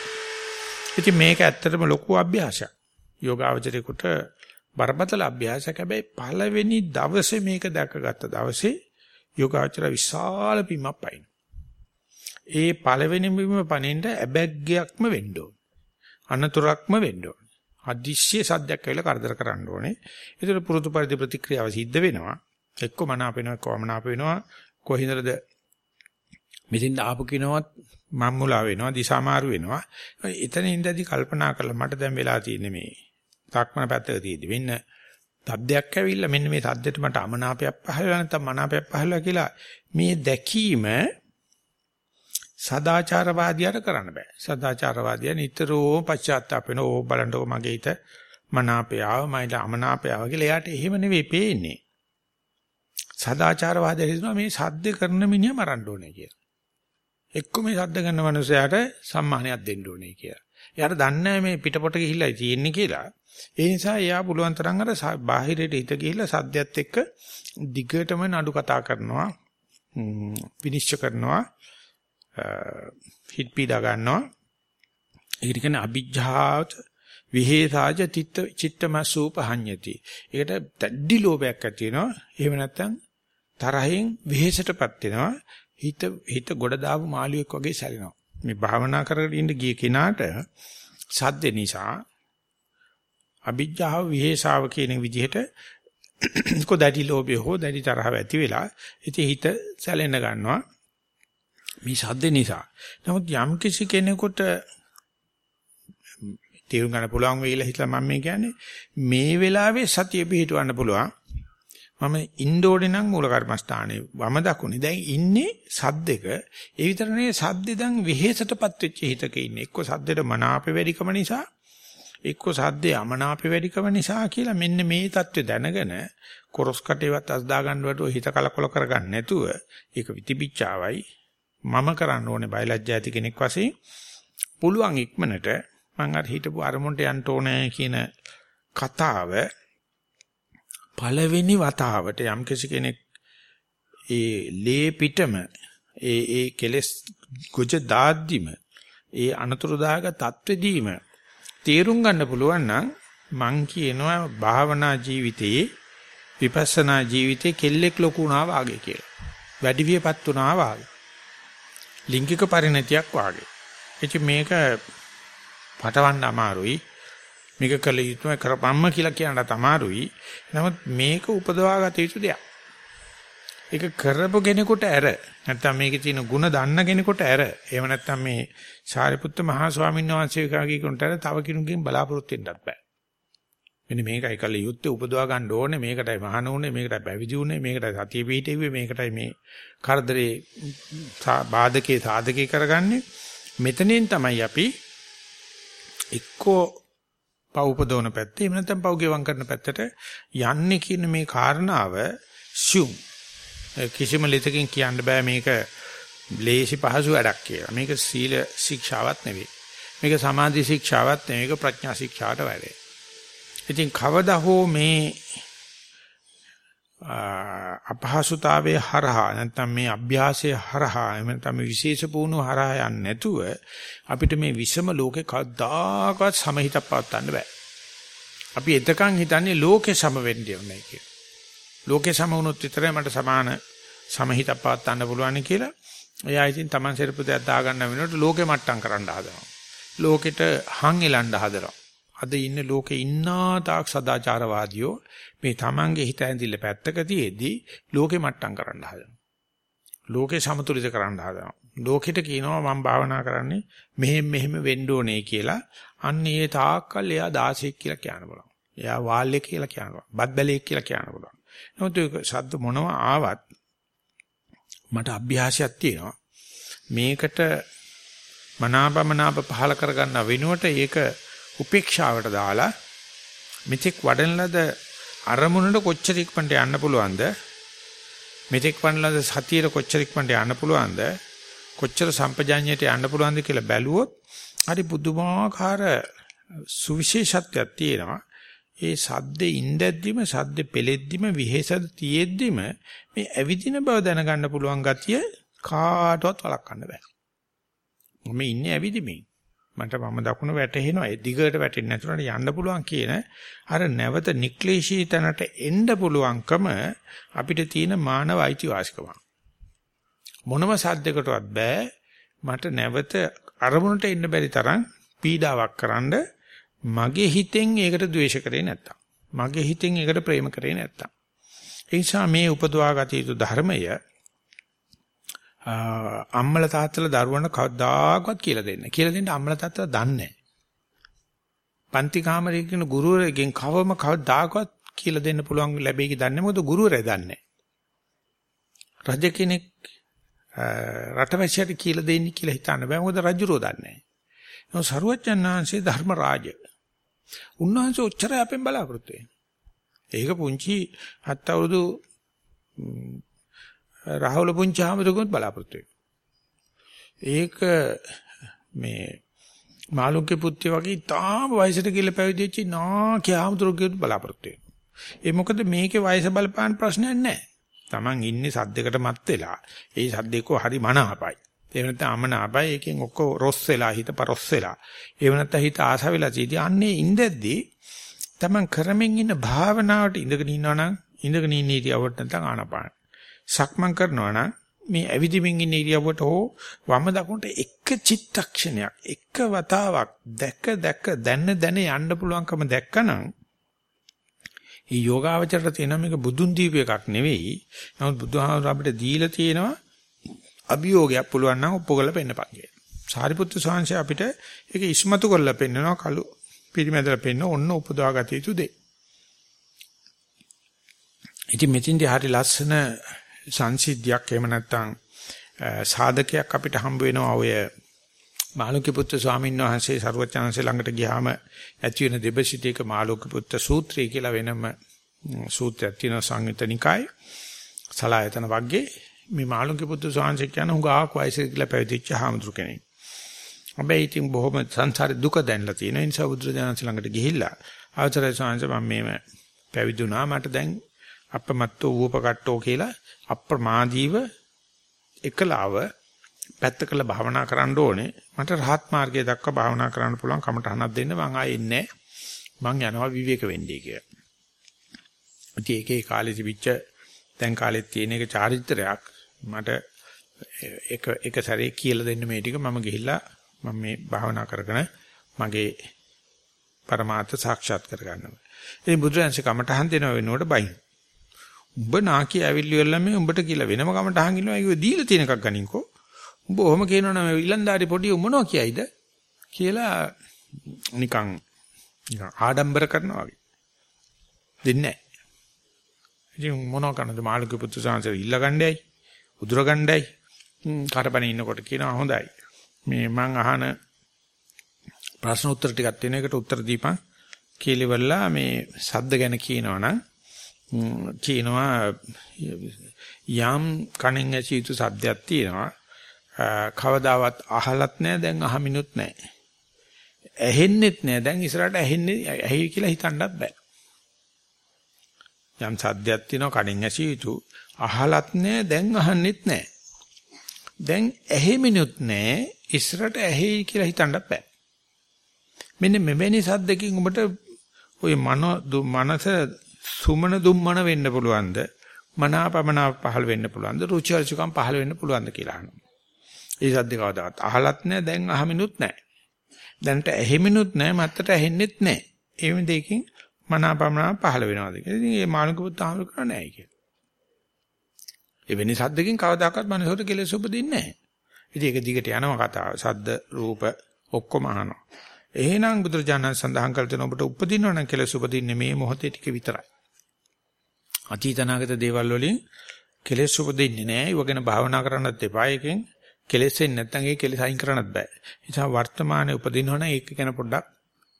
ඉතින් මේක ඇත්තටම ලොකු අභ්‍යාසයක්. යෝගාවචරේකට බරපතල අභ්‍යාසයක්. හැබැයි පළවෙනි දවසේ මේක දැකගත්ත දවසේ යෝගාවචර විශාල බිමක් පයින්. ඒ පළවෙනි බිම පනින්න ඇබැග්ගයක්ම වෙන්න ඕන. අනතුරක්ම වෙන්න ඕන. අදිශ්‍ය සද්දයක් කියලා කරදර කරන්න ඕනේ. ඒතර පුරුදු පරිදි ප්‍රතික්‍රියාව සිද්ධ වෙනවා. එක්ක මනාප වෙනවා, එක්ක අමනාප වෙනවා. කොහින්දද මෙතෙන් ආපු කිනවත් මම්මුලා වෙනවා දිසාමාරු වෙනවා එතන ඉඳදී කල්පනා කරලා මට දැන් වෙලා තියෙන්නේ මේ සක්මන පැත්තක තියෙදි වෙන්න තද්දයක් ඇවිල්ලා මෙන්න මේ තද්දෙට මට අමනාපයක් පහළලා නැත්නම් මනාපයක් පහළලා කියලා මේ දැකීම සදාචාරවාදියාට කරන්න බෑ. සදාචාරවාදියා නිතරම පශ්චාත්තාප වෙන ඕ බලන්නකො මගේ හිත මනාපය ආව මයිල අමනාපය ආව කියලා එයාට එහෙම නෙවෙයි පේන්නේ. සදාචාරවාදය හිතනවා මේ සද්ද කරන මිනිහා මරන්න ඕනේ කියලා. එක්ක මේ සද්ද ගන්න මනුස්සයාට සම්මානයක් දෙන්න ඕනේ කියලා. එයාට දන්නේ මේ පිටපොට ගිහිල්ලා තියෙන්නේ කියලා. ඒ නිසා එයා පුළුවන් තරම් අර බාහිරයට හිත ගිහිල්ලා සද්දයත් එක්ක දිගටම නඩු කතා කරනවා. විනිශ්චය කරනවා. හිත පීඩා ගන්නවා. ඒකට කියන්නේ අභිජ්ජාත විහෙසාජ තිත්ත චිත්තමසූපහඤ්ඤති. ඒකට දැඩි ලෝභයක් ඇති වෙනවා. එහෙම නැත්නම් තරහෙන් විහෙසටපත් වෙනවා. හිත හිත ගොඩ දාපු මාළුවෙක් වගේ සැලෙනවා. මේ භාවනා කරගෙන ඉන්න ගිය කෙනාට සද්ද නිසා අභිජ්ජාව විහෙසාව කියන විදිහට කො දැඩි ලෝභය හෝ දැඩි තරහව ඇති වෙලා ඉතින් හිත සැලෙන්න ගන්නවා මේ සද්ද නිසා. නමුත් යම් කිසි කෙනෙකුට තේරුම් ගන්න පුළුවන් වෙයිලා හිතලා මම මේ කියන්නේ මේ වෙලාවේ සතිය පිහිටවන්න පුළුවන්. මම ඉන්ඩෝඩේ නම් මූල කර්මස්ථානේ වම දකුණේ. දැන් ඉන්නේ සද්දෙක ඒ විතර නෙවෙයි සද්දේ දැන් වෙහෙසටපත් වෙච්ච හිතක ඉන්නේ. එක්ක සද්දෙට මනාපෙ වැඩිකම නිසා එක්ක සද්දේ අමනාපෙ වැඩිකම නිසා කියලා මෙන්න මේ தත්ත්වය දැනගෙන කොරස් කටේවත් අස් දා ගන්නවට හිත කලකොල කරගන්න නැතුව ඒක විතිපිච්චාවයි. මම කරන්න ඕනේ බයලජ්ජා ඇති කෙනෙක් වශයෙන් පුළුවන් ඉක්මනට මම අර හිටපු අරමුණට යන්න ඕනේ කියන කතාව පළවෙනි වතාවට යම් කෙනෙක් ඒ ලේ පිටම ඒ ඒ කෙලස් ගොජ දාද්දිම ඒ අනතුරුදායක தත්වෙදීම තේරුම් ගන්න පුළුවන් නම් මං කියනවා භාවනා ජීවිතයේ විපස්සනා ජීවිතේ කෙල්ලෙක් ලොකු වුණා වාගේ කියලා. වැඩි වියපත් වුණා වාගේ. ලිංගික පරිණතියක් වාගේ. එච මේක පටවන්න අමාරුයි. මේක කළ යුතුම කරපම්ම කියලා කියන්නත් අමාරුයි. නමුත් මේක උපදවා ගත යුතු දෙයක්. ඒක කරපු කෙනෙකුට ඇර නැත්නම් මේකේ තියෙන ಗುಣ දන්න කෙනෙකුට ඇර එහෙම නැත්නම් මේ සාරිපුත්ත මහා ස්වාමීන් වහන්සේ කාගේ කෙනෙකුට ඇර තව කෙනෙකුගෙන් බලාපොරොත්තු වෙන්නත් බෑ. මෙන්න මේකයි කල යුත්තේ උපදවා ගන්න ඕනේ මේකටයි මහාන උනේ මේකටයි පැවිදි උනේ මේකටයි සතිය පිහිටෙව්වේ මේකටයි මේ කරදරේ බාධකේ සාධකේ කරගන්නේ මෙතනින් තමයි අපි එක්කෝ පව් උපදවන පැත්තේ එහෙම නැත්නම් පව් ගෙවම් කරන පැත්තට යන්නේ කියන මේ කාරණාව ෂුම් කිසිම ලෙතකින් කියන්න බෑ මේක ලේසි පහසු වැඩක් කියලා. මේක සීල ශික්ෂාවක් නෙවෙයි. මේක සමාධි ශික්ෂාවක් නෙවෙයි. මේක ප්‍රඥා ශික්ෂාවට වැඩේ. ඉතින් කවදා හෝ මේ අපහසුතාවයේ හරහා නැත්නම් මේ අභ්‍යාසයේ හරහා එහෙම නැත්නම් විශේෂ පුහුණුව හරහා යන්නේ නැතුව අපිට මේ විෂම ලෝකේ කවදාකවත් සමහිතක් පවත්වන්න බෑ. අපි එතකන් හිතන්නේ ලෝකේ සම වෙන්නේ නැහැ කියලා. ලෝකේ සම වුණොත් විතරයි මට සමාන සමහිතක් පවත්වන්න පුළුවන් කියලා. එයා ඉතින් Taman සෙරපු දෙයක් දාගන්න වෙනකොට ලෝකෙ මට්ටම් කරන්න හදනවා. ලෝකෙට හං එලන්න හදනවා. අද ඉන්න ලෝකේ ඉන්නා තාක් සදාචාරවාදියෝ මේ Tamanගේ හිත ඇඳිල්ල පැත්තක තියේදී ලෝකෙ මට්ටම් කරන්න හදනවා. ලෝකේ සමතුලිත කරන්න හදනවා. ලෝකෙට කියනවා මම භාවනා කරන්නේ මෙහෙම මෙහෙම වෙන්න ඕනේ කියලා. අන්න ඒ තාක්කල් එයා 16ක් කියලා කියන්න බලනවා. එයා වාල්ලේ කියලා කියනවා. බත් බැලේක් කියලා කියන්න බලනවා. නමුත් ඒක ශබ්ද මොනවා ආවත් මට අභ්‍යාසයක් තියෙනවා. මේකට මනාපමනාප පහල කරගන්න වෙනුවට ඒක උපේක්ෂාවට දාලා මෙතෙක් වඩන ලද අරමුණට කොච්චර ඉක්මනට යන්න පුළුවන්ද මෙතෙක් වඩන ලද සතියේ කොච්චර ඉක්මනට යන්න පුළුවන්ද කොච්චර සම්පජාඤ්ඤයට යන්න පුළුවන්ද කියලා බැලුවොත් හරි පුදුමාකාර සුවිශේෂත්වයක් තියෙනවා ඒ සද්දේ ඉඳද්දිම සද්දේ පෙලෙද්දිම විහෙසද තියෙද්දිම මේ ඇවිදින බව දැනගන්න පුළුවන් ගතිය කාටවත් වළක්වන්න බෑ. මම ඉන්නේ ඇවිදිමින්. මට මම දකුණ වැටෙනවා. ඒ දිගට වැටෙන්නේ නැතුනට යන්න පුළුවන් කියන අර නැවත නික්ලේශී තැනට එන්න පුළුවන්කම අපිට තියෙන මානව අයිතිවාසිකම. මොනම සද්දයකටවත් බෑ මට නැවත අරමුණට එන්න බැරි තරම් පීඩාවක් කරන්නේ මගේ හිතෙන් ඒකට ද්වේෂ කරේ නැත්තම් මගේ හිතෙන් ඒකට ප්‍රේම කරේ නැත්තම් ඒ නිසා මේ උපදවා ගත යුතු ධර්මය අම්මල තාත්තලා දරුවන්ට කවදාකවත් කියලා දෙන්න. කියලා දෙන්න අම්මල තාත්තලා දන්නේ පන්ති කාමරයේ කියන ගුරුවරයෙක්ගෙන් කවම කවදාකවත් කියලා දෙන්න පුළුවන් ලැබෙයි දන්නේ මොකද ගුරුවරයා දන්නේ. රජ කෙනෙක් රටවැසියට කියලා දෙන්නේ කියලා හිතන්න බෑ මොකද රජුරෝ දන්නේ නැහැ. නෝ සරුවචනාංශේ ධර්ම රාජ උන්වහන්සේ ඔච්චරයි අපෙන් බලාපොරොත්තු වෙන්නේ. ඒක පුංචි හත් අවුරුදු රාහුල පුංචි ආමතුකුත් බලාපොරොත්තු ඒක මේ මාළුන්ගේ පුත්‍ය වගේ තාම වයසට ගිහලා පැවිදිච්ච නාකිය ආමතුරුගෙත් බලාපොරොත්තු ඒ මොකද මේකේ වයස බලපාන ප්‍රශ්නයක් නැහැ. Taman ඉන්නේ සද්දයකට මත් වෙලා. ඒ සද්දේක හරි මනාපයි. ඒ වෙනත්නම් අමනාපයි එකෙන් ඔක්කොම රොස් වෙලා හිත පරොස් වෙලා. ඒ වෙනත්නම් හිත ආස වෙලා තියෙදි අන්නේ ඉඳද්දී තමන් කරමින් ඉන්න භාවනාවට ඉඳගෙන ඉන්නවනම් ඉඳගෙන ඉන්න ඉරියව්වට නැත්නම් ආනපාන. සක්මන් කරනවා නම් මේ ඇවිදිමින් ඉන්න ඉරියව්වට හෝ වම දකුණට එක චිත්තක්ෂණයක් එක වතාවක් දැක දැක දැන දැන යන්න පුළුවන්කම දැක්කනම් මේ යෝගාවචරයට තියෙන මේක බුදුන් දීපු එකක් නෙවෙයි. නමුත් බුදුහාමුදුර අපිට දීලා තියෙනවා අභියෝගයක් පුළුවන් නම් ඔප්පු කරලා පෙන්නපන් කියලා. සාරිපුත්තු සාංශය අපිට ඒක ඉස්මතු කරලා පෙන්නනවා කළු පිරිමැදලා පෙන්න ඔන්න උපදවා ගත යුතු දෙය. ඉතින් මෙතින්දී හරි ලස්සන සංසිද්ධියක් එහෙම නැත්නම් සාධකයක් අපිට හම්බ වෙනවා ඔය මාළුක්‍ය පුත්‍ර ස්වාමීන් වහන්සේ සරුවචනන්සේ ළඟට ගියාම ඇති වෙන දෙබසිතේක මාළුක්‍ය පුත්‍ර සූත්‍රය කියලා වෙනම සූත්‍රයක් තියෙනවා සංයුත නිකායේ. සලායතන වර්ගයේ මේ මාළුක්‍ය පුත්‍ර ස්වාමීන් කියන උගාක් වයසේ කියලා පැවිදිච්ච හාමුදුරු කෙනෙක්. හැබැයි ඉතින් බොහොම සංසාරේ දුක දැනලා තියෙන නිසා බුදුරජාණන් ළඟට ගිහිල්ලා අවතරයි ස්වාමීන් මම මේව පැවිදුණා. මට දැන් අපමත්තෝ ඌපකට්ටෝ කියලා අප්‍රමාදීව එකලාව පැත්තකල භාවනා කරන්න ඕනේ. මට රහත් මාර්ගය දක්වා භාවනා කරන්න පුළුවන් කමටහනක් දෙන්න මං ආයේ ඉන්නේ මං යනවා විවේක වෙන්නේ කියලා. ඉතින් ඒකේ කාලේ තිබිච්ච දැන් කාලෙත් තියෙන එක චාරිත්‍රයක් මට එක එක සැරේ කියලා දෙන්න මේ ටික මම ගිහිල්ලා මම මේ භාවනා කරගෙන මගේ પરමාර්ථ සාක්ෂාත් කරගන්නවා. ඉතින් බුදුරජාන්සේ කමටහන් දෙනව වෙනකොට බයින්. උඹ නාකි ඇවිල්ලි වෙලා මේ උඹට කියලා වෙනම කමටහන් ඉන්නවා ඒක දීලා තියෙන එකක් ගනින්කෝ. උඹ ඔහොම කියනවනම් ඊලන්දාරි පොඩි මොනවා කියයිද කියලා නිකන් නිකන් ආඩම්බර කරනවා වගේ. දෙන්නේ නැහැ. ඉතින් මොනවා කරනද මාළුක පුත්තු සාංශය ඉල්ල ගණ්ඩායි උදුර ගණ්ඩායි කරපණේ ඉන්නකොට කියනවා හොඳයි. මේ මං අහන ප්‍රශ්න උත්තර ටිකක් තියෙන එකට උත්තර දීපන් කීලිවලා මේ සද්ද ගැන කියනවනම් කියනවා යම් කණෙන් ඇසී යුතු සද්දයක් තියෙනවා කවදාවත් අහලත් නැහැ දැන් අහමිනුත් නැහැ. ඇහෙන්නෙත් නැහැ දැන් ඉස්සරහට ඇහෙන්නේ ඇහි කියලා හිතන්නත් බෑ. යම් සද්දයක් තියෙනවා කඩෙන් ඇසිය යුතු අහලත් නැහැ දැන් අහන්නෙත් නැහැ. දැන් ඇහෙමිනුත් නැහැ ඉස්සරහට ඇහෙයි කියලා හිතන්නත් බෑ. මෙන්න මෙවැනි සද්දකින් ඔබට ওই මන මනස සුමන දුම්මන වෙන්න පුළුවන්ද? මනාපමනාප පහළ වෙන්න පුළුවන්ද? රුචි අරුචිකම් පහළ වෙන්න පුළුවන්ද කියලා අහනවා. ඒ සද්ද කවදාවත් අහලත් නැහැ දැන් අහමිනුත් නැහැ. දැනට ඇහෙමිනුත් නැහැ මත්තට ඇහෙන්නෙත් නැහැ. ඒ වෙන දෙකකින් මනාපමනා පහළ වෙනවාද කියලා. ඉතින් මේ මානක පුත් ආහාර කරන්නේ නැහැ කියලා. එවැනි සද්දකින් කවදාකවත් මනසට කෙලෙස් උපදින්නේ නැහැ. ඉතින් ඒක දිගට යනවා කතාව. සද්ද රූප ඔක්කොම අහනවා. එහෙනම් බුදුරජාණන් සඳහන් කළ තැන ඔබට උපදිනව නම් කෙලෙස් උපදින්නේ මේ මොහොතේ ටික විතරයි. අතීතනාගත දේවල් වලින් කෙලෙස් උපදින්නේ නැහැ. ඒව ගැන භාවනා කරන්නත් එපා. ඒකෙන් කෙලෙසෙන්නේ නැත්නම් ඒ කෙලෙස අයින් කරන්නත් බෑ. ඒ නිසා වර්තමානයේ උපදිනවනම් ඒක ගැන පොඩ්ඩක්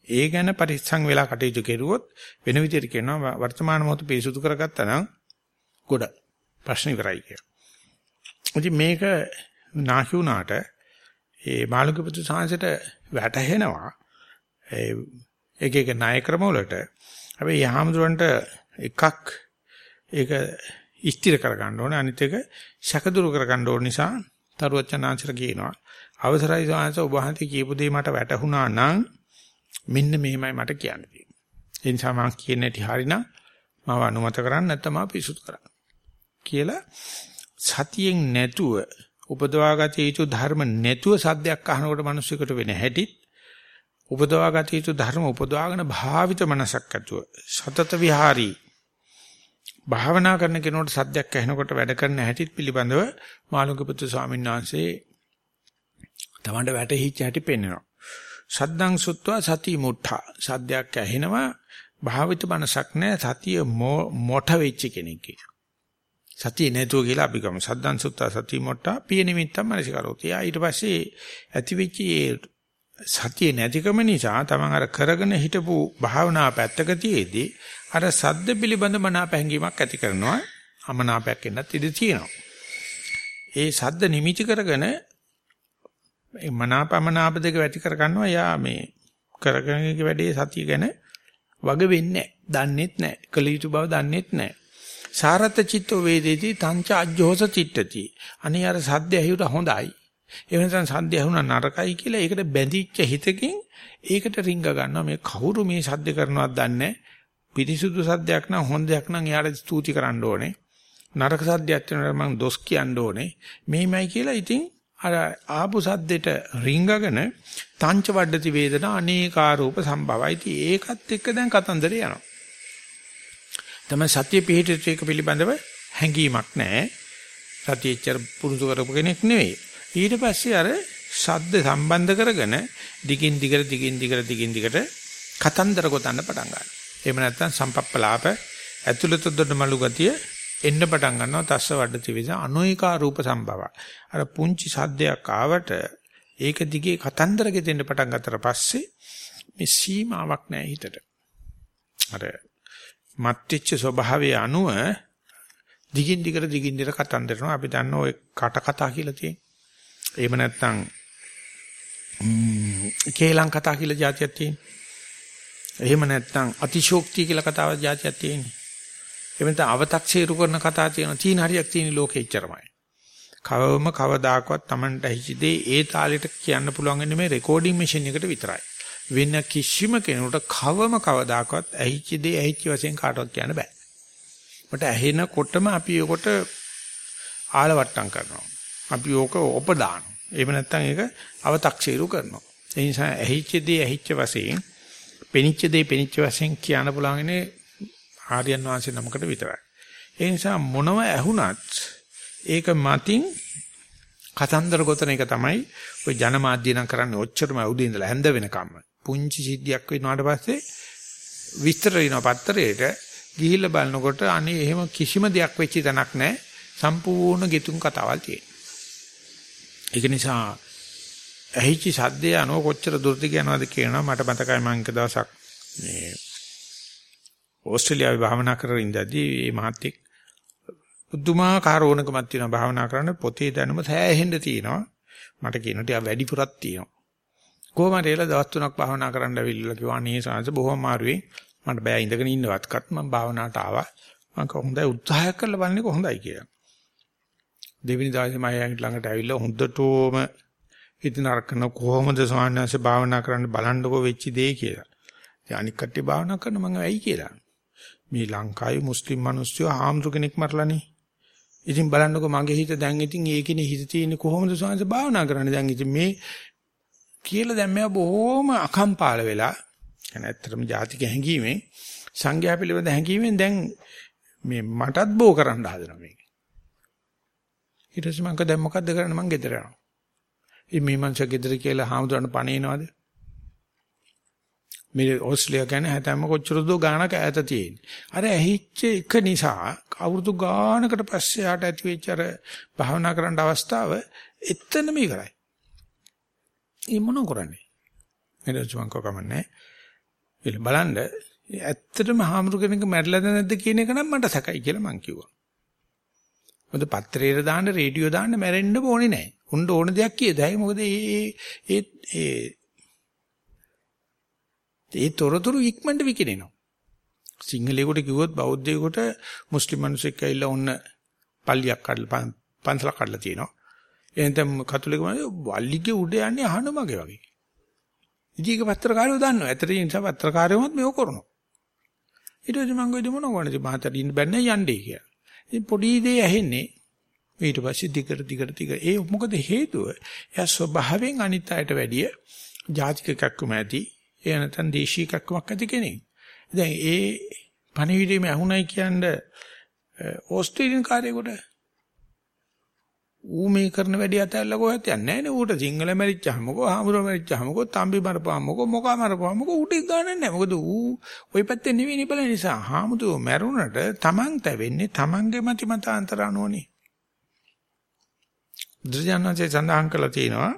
ඒ ගැන පරිස්සම් වෙලා කටයුතු කෙරුවොත් වෙන විදිහට කියනවා වර්තමාන මොහොත පිරිසුදු කරගත්තා නම් ගොඩ ප්‍රශ්න ඉවරයි කියලා. ඉතින් මේක නාකි වුණාට ඒ මාළුකපුතු සාංශයට වැටහෙනවා ඒ එක එක ණය ක්‍රම වලට හැබැයි යහමඳුරන්ට එකක් ඒක ස්ථිර කරගන්න ඕනේ අනිත් එක ශකදුරු කරගන්න ඕන නිසා තරුවචනාංශර කියනවා අවසරයි සාංශ ඔබ වහන්සේ කියපු දේ මට වැටහුණා නම් මෙන්න මෙහෙමයි මට කියන්න තියෙන්නේ. ඒ නිසා මම කියන හැටි හරිනම් මම අනුමත කරන්නේ නැත්නම් මම පිසුත් කරන්න. කියලා සතියෙන් නැතුව උපදවාගත යුතු ධර්ම නැතුව සද්දයක් අහනකොට මිනිස්සුකට වෙන හැටිත් උපදවාගත යුතු ධර්ම උපදවාගෙන භාවිත මනසක් ඇතුව සතත විහාරී භාවනා කරන කෙනෙකුට සද්දයක් ඇහෙනකොට වැඩ කරන හැටිත් පිළිබඳව මාළුක පුත්තු ස්වාමීන් වහන්සේ තමන්ට වැටහිච්ච හැටි පෙන්වනවා. සද්දං සුත්වා සති මුඨා සද්දයක් ඇහෙනවා භාවිත මනසක් නැහැ සතිය මොඨ වෙච්ච කෙනෙක් සතිය නැතුව කියලා අපි ගමු සද්දං සුත්වා සති මුඨා පිය නිමිත්තම මනසිකරෝති. යා ඊට පස්සේ ඇති වෙච්ච සතිය නැතිකම නිසා තමන් අර කරගෙන හිටපු භාවනා පැත්තක තියේදී අර සද්ද පිළිබඳ මනාප හැඟීමක් ඇති කරනවා අමනාපයක් එන්නත් ඉඩ තියෙනවා. ඒ සද්ද නිමිති කරගෙන මේ මනාපමනාප දෙක වැටි කර ගන්නවා යා මේ කරගෙන ඉක වැඩේ සතිය ගැන වග වෙන්නේ නැහැ. දන්නේත් නැහැ. කල යුතු බව දන්නේත් නැහැ. සාරත චිත්තෝ වේදේති තංච අජ්ජෝස චිත්තති. අනේ අර සද්ද ඇහිුට හොඳයි. ඒ වෙනසන් සද්ද ඇහුණා නරකයි කියලා ඒකට බැඳිච්ච හිතකින් ඒකට රිංග ගන්නවා මේ කවුරු මේ සද්ද කරනවද දන්නේ පිරිසුදු සද්දයක් නම් හොඳ දෙයක් නම් එයාට ස්තුති කරන්න ඕනේ නරක සද්දයක් වෙනකොට මම දොස් කියන්න ඕනේ මෙහිමයි කියලා ඉතින් අර ආපු සද්දෙට රිංගගෙන තංච වඩති වේදනා අනේකාරූප සම්භවයි. ඉතින් ඒකත් එක්ක දැන් කතන්දරේ යනවා. තමයි සත්‍ය පිහිටිත එක පිළිබඳව හැඟීමක් නැහැ. සතියේච්චර පුරුදු කරපු කෙනෙක් නෙවෙයි. ඊට පස්සේ අර ශබ්ද සම්බන්ධ කරගෙන දිගින් දිගට දිගින් දිගට දිගින් දිගට කතන්දර ගොතන්න පටන් ගන්නවා. එහෙම නැත්නම් සම්පප්පලාප ඇතුළත දොඩමලු ගතිය එන්න පටන් ගන්නවා තස්ස වඩති විස අනෝයිකා රූප සම්භව. අර පුංචි සද්දයක් ආවට ඒක දිගේ කතන්දර ගෙතෙන්න පටන් ගත්තට පස්සේ මේ සීමාවක් නැහැ හිතට. අර මත්විච්ච ස්වභාවයේ අනුව දිගින් දිගට දිගින් දිගට කතන්දරනවා අපි දන්න ඔය කට කතා කියලා තියෙන. එහෙම නැත්නම් කේලම් කතා කියලා જાතියක් තියෙනවා. එහෙම නැත්නම් අතිශෝක්තිය කියලා කතාවක් જાතියක් තියෙන්නේ. එහෙම නැත්නම් අව탁සීරු කරන කතා තියෙන තීන හරියක් තියෙන ලෝකෙ ඉච්චරමයි. කවම කවදාකවත් Tamanට හිචිදී ඒ තාලෙට කියන්න පුළුවන් මේ රෙකෝඩින් මැෂින් එකට විතරයි. වෙන කිසිම කෙනෙකුට කවම කවදාකවත් ඇහිච්චිදී ඇහිච්ච වශයෙන් කාටවත් කියන්න බෑ. මට ඇහෙනකොටම අපි ඒකට ආලවට්ටම් කරනවා. අපි ඕක ඔප දානවා. එහෙම නැත්නම් ඒක අව탁සීරු කරනවා. ඒ නිසා ඇහිච්චදී ඇහිච්ච වශයෙන් පෙනිච්ච දේ පෙනිච්ච වශයෙන් කියන්න පුළුවන්න්නේ ආර්යයන් වහන්සේ නමකට විතරයි. ඒ නිසා මොනව ඇහුණත් ඒක මතින් කතන්දර ගොතන එක තමයි ඔය ජනමාධ්‍ය නම් කරන්නේ ඔච්චරම උදේ ඉඳලා හැන්ද වෙනකම්ම. පුංචි සිද්ධියක් වෙනාට පස්සේ විස්තර වෙනවා පත්තරේට ගිහිල්ලා බලනකොට අනේ එහෙම කිසිම දෙයක් වෙච්ච තැනක් නැහැ. සම්පූර්ණ ගිතුම් කතාවල් තියෙනවා. ඒක නිසා ඇහිච්ච සද්දය අනෝ කොච්චර දුරට යනවද කියනවා. මට මතකයි මම එක දවසක් මේ ඕස්ට්‍රේලියාවේ භාවනා කරගෙන ඉඳදී මේ මහත්තයෙක් බුදුමාකාර ඕනකමක් තියෙනවා භාවනා කරන්න. පොතේ දැනුම සෑහෙන්න තියෙනවා. මට කියන ටික වැඩිපුරක් තියෙනවා. කොහොමද ඒලා දවස් තුනක් භාවනා කරන්න ඇවිල්ලා කිව්වා. අනේ සාංශ බොහොම මාරුවෙන් මට බෑ ඉඳගෙන ඉන්නවත්කත් මම භාවනාවට ආවා. මම කොහොඳයි උත්සාහයක් කරලා බලන්නේ කොහොඳයි කියලා. දෙවෙනි දවසේ මම යාගේ ළඟට ඇවිල්ලා හොඳටම ඉතින් අර කරන කොහොමද සාමාන්‍යයෙන් භාවනා කරන්න බලන්නකෝ වෙච්ච දේ කියලා. ඉතින් අනික් කට්ටිය භාවනා කරන මම ඇයි කියලා. මේ ලංකාවේ මුස්ලිම් මිනිස්සු ආම්තු කෙනෙක් මරලානේ. ඉතින් බලන්නකෝ මගේ හිත දැන් ඉතින් ඒකනේ හිත තියෙන්නේ කොහොමද සාමාන්‍ය භාවනා කරන්නේ දැන් ඉතින් මේ කියලා දැන් මෙයා බොහොම අකම්පාල වෙලා يعني ඇත්තටම ජාතික හැඟීමෙන් සංඝයා පිළිබඳ හැඟීමෙන් දැන් මේ මටත් බෝ කරන්න හදනවා මේක. ඊට පස්සේ මම දැන් මොකද්ද කරන්නේ මං ගෙදර යනවා. ඉතින් මේ මංස ගෙදර කියලා හාමුදුරන් පණේනවද? මේ ඕස්ට්‍රේලියා ගැන හැතැම්ම කොච්චර දෝ ගානක ඈත තියෙන්නේ. අර ඇහිච්ච එක නිසා අවුරුදු ගානකට පස්සේ ආට ඇති වෙච්ච අර භාවනා කරන්න අවස්ථාව එතනම ඉවරයි. ඒ මොන කරන්නේ? ඊට මං කොකමන්නේ. ඉතින් බලන්න ඇත්තටම හාමුදුර කෙනෙක් මැරිලාද නැද්ද කියන එක නම් මට සැකයි කියලා මං කිව්වා. මොකද පත්‍රයට දාන්න රේඩියෝ දාන්න මැරෙන්න ඕනේ නැහැ. උන්ට ඕන දෙයක් කියදයි. මොකද ඒ ඒ ඒ ඒ තොරතුරු ඉක්මනට විකිනෙනවා. සිංහලයකට කිව්වොත් බෞද්ධයෙකුට මුස්ලිම් මිනිස්සෙක් ඇවිල්ලා ඔන්න පල්ලියක් කඩලා පන්සලක් කඩලා තියෙනවා. එහෙනම් කතෝලික මිනිස්සු වල්ලිගේ උඩ යන්නේ අහන මගේ වගේ. ඉතින් ඒක පත්‍රකාරයෝ දන්නවා. ඇත්තට ඒ නිසා පත්‍රකාරයෝමත් මේක කරනවා. ඊට පස්සේ මම ගොඩේ මොනවා කරන්නද මහතරින් බැන්නේ යන්නේ කියලා. ඉතින් පොඩි දේ ඇහෙන්නේ ඊට පස්සේ දිගට දිගට දිග ඒ මොකද හේතුව? එයා ස්වභාවයෙන් අනිත් අයට වැඩිය ජාතික කක්කම ඇති ඒ නැත්නම් දේශීය කක්කමක් ඇති කෙනෙක්. දැන් ඒ පණිවිඩෙම ඇහුණයි කියන්නේ ඕස්ට්‍රේලියානු කාර්යයකට ඌ මේ කරන වැඩේ අතල්ලා කොහෙත් යන්නේ නැහැ නේ. ඌට සිංහල මැරිච්චාමකෝ හාමුදුරුවෝ මැරිච්චාමකෝ තම්බි මරපුවාමකෝ මොකා මරපුවාමකෝ ඌට ගානක් නැහැ. මොකද ඌ ওই පැත්තේ නෙවෙයි බලන නිසා හාමුදුරුවෝ මැරුණට Taman තැවෙන්නේ Tamanගේ මති මතාන්තර අනුවනේ දුර්ජනන්සේ සඳහන් කළා තියෙනවා